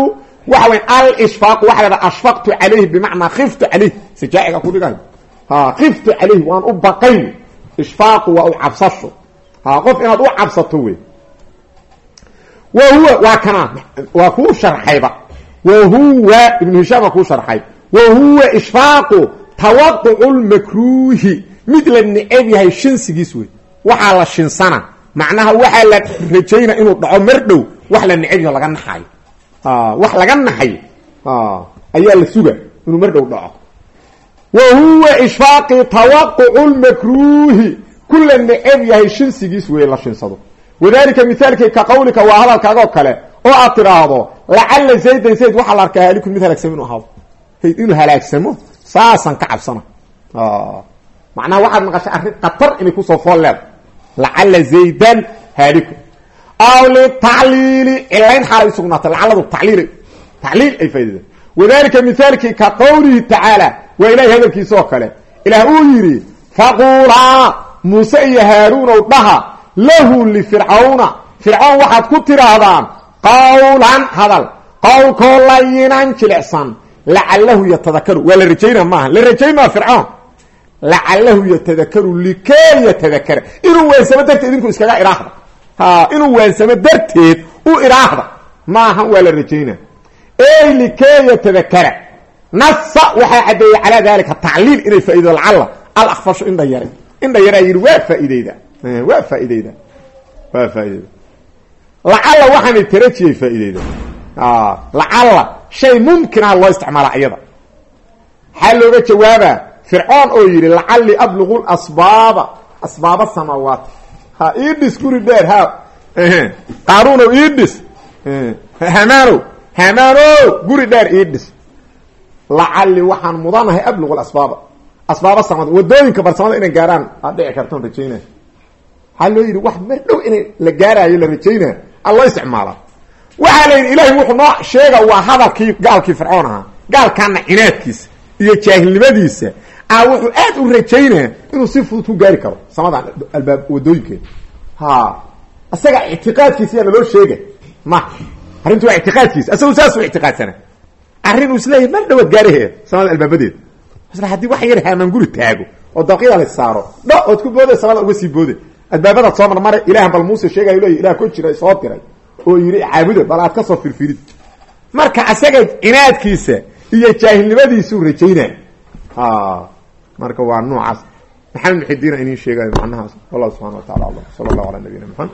waxa weya alishfaaqu waxa la dhaha ashfaqtu calayhi bimacnaa khiftu calayh sajaaciga ku dhigayo. Kiftu calayhi waan u baqayn. Ishfaaqu waa u cabsasho. Qof inaad u cabsato wey wa huwa waa kana waa kuu sharxayba. Wa huwa ibnu hishaam waa sharxay. Wa huwa ishfaaqu tawaqucu lmakruuhi mid la neceb yahay shinsigiis wey waxaa la shinsana. Macnaha waxaa la rajayna inuu dhaco mar dhow wax la neceb yaho laga naxayo wax laga naxayo ayaa la suga inuu mar dhow dhaco. Wa huwa ishfaaqi tawaqucu lmakruuhi kula neceb yahay shinsigiis wey la shinsado. Wadalika mithaalkii ka qawlika waa hadalkaagoo kale oo aad tidhaahdo lacala zaydan zayd waxaa la arkaa haalikun mid halaagsamo inu ahaado. Inuu halaagsamo saasaan ka cabsana macnaha waxaad maqashay arrin khatar inay ku soo fool leeda lacala zaydan haalikun aw litacliili cilayn xaala u sugnaatay. Lacaladu tacliil tacliil ay faydada wadalika mithaalkii ka qawlihi tacaala waa ilahay hadalkiisa oo kale. Ilaah uu yidhi faquulaa muuse iyo haaruunow dhaha lahu lifircawna fircoon waxaad ku tidhaahdaan qawlan hadal qowlkoo layinan jilicsan lacalahu yatadakaru waa la rajaynaa maaha. La fircoon lacalahu yatadakaru likee yatadakara inuu waansamo darteed idinku iskaga idhaahda ha inuu waansamo darteed u idhaahda maaha waa la rajaynaa ey likee yatadakara nasa waxaa caddeeyey calaa dalika tacliil inay faa'ido lacalla alakfashu indha yare. Indha yaraa yidhi waa faaideyda waa faaideyda waa faaideyda lacalla waxaanay tarajiyay faaideyda lacalla shay mumkinah loo isticmaala iyada. Maxaa looga jawaabaa fircoon oo yidhi lacalli ablugu asbaaba asbaaba samaawaati ha ii dhis guri dheer ha. Qaaruunow ii dhis hamaanow hamaanow guri dheer ii dhis lacalli waxaan mudanahay ablugu asbaaba. Asbaaba samada waddooyinka barsamada inay gaaraan. Aad dhici kartoon rajaynaya waxaa loo yidhi wax mar dhow inay la gaaraayo la rajaynaya a loo isticmaala. Waxaa la yidhi ilaahay wuxuu noo sheega waa hadalkii gaalkii fircoon ahaa. Gaalkaana cinaadkiisa iyo jaahilnimadiisa wuxuu aad u rajaynaya inuu si fudud ku gaari karo. Samadan albaab wadooyinkeeda ha isaga ictiqaadkiisa yaa naloo sheega ma arrintu waa ictiqaadkiisa. Isagu saasuu ictiqaadsana arrin uu isleeyahy mar dhawaad gaaraheeda samada albaabadeeda isla haddii wax yar haamaan guri taago oo daqiida la saaro dho ood ku booday samada uga sii boode albaabadaad soo marmare ilahan bal muuse sheegayo leey ilah ko jira soo diray. Oo yidhi caabuda bal aad ka soo firfirid. Marka asaga cinaadkiisa iyo jaahilnimadiisuu rajaynay marka waa noocaas maxamed muxidiina inin sheegayo macnahaas? Wallahu subxana wa tacala alam. Sala allahu ala nabiyina maxamed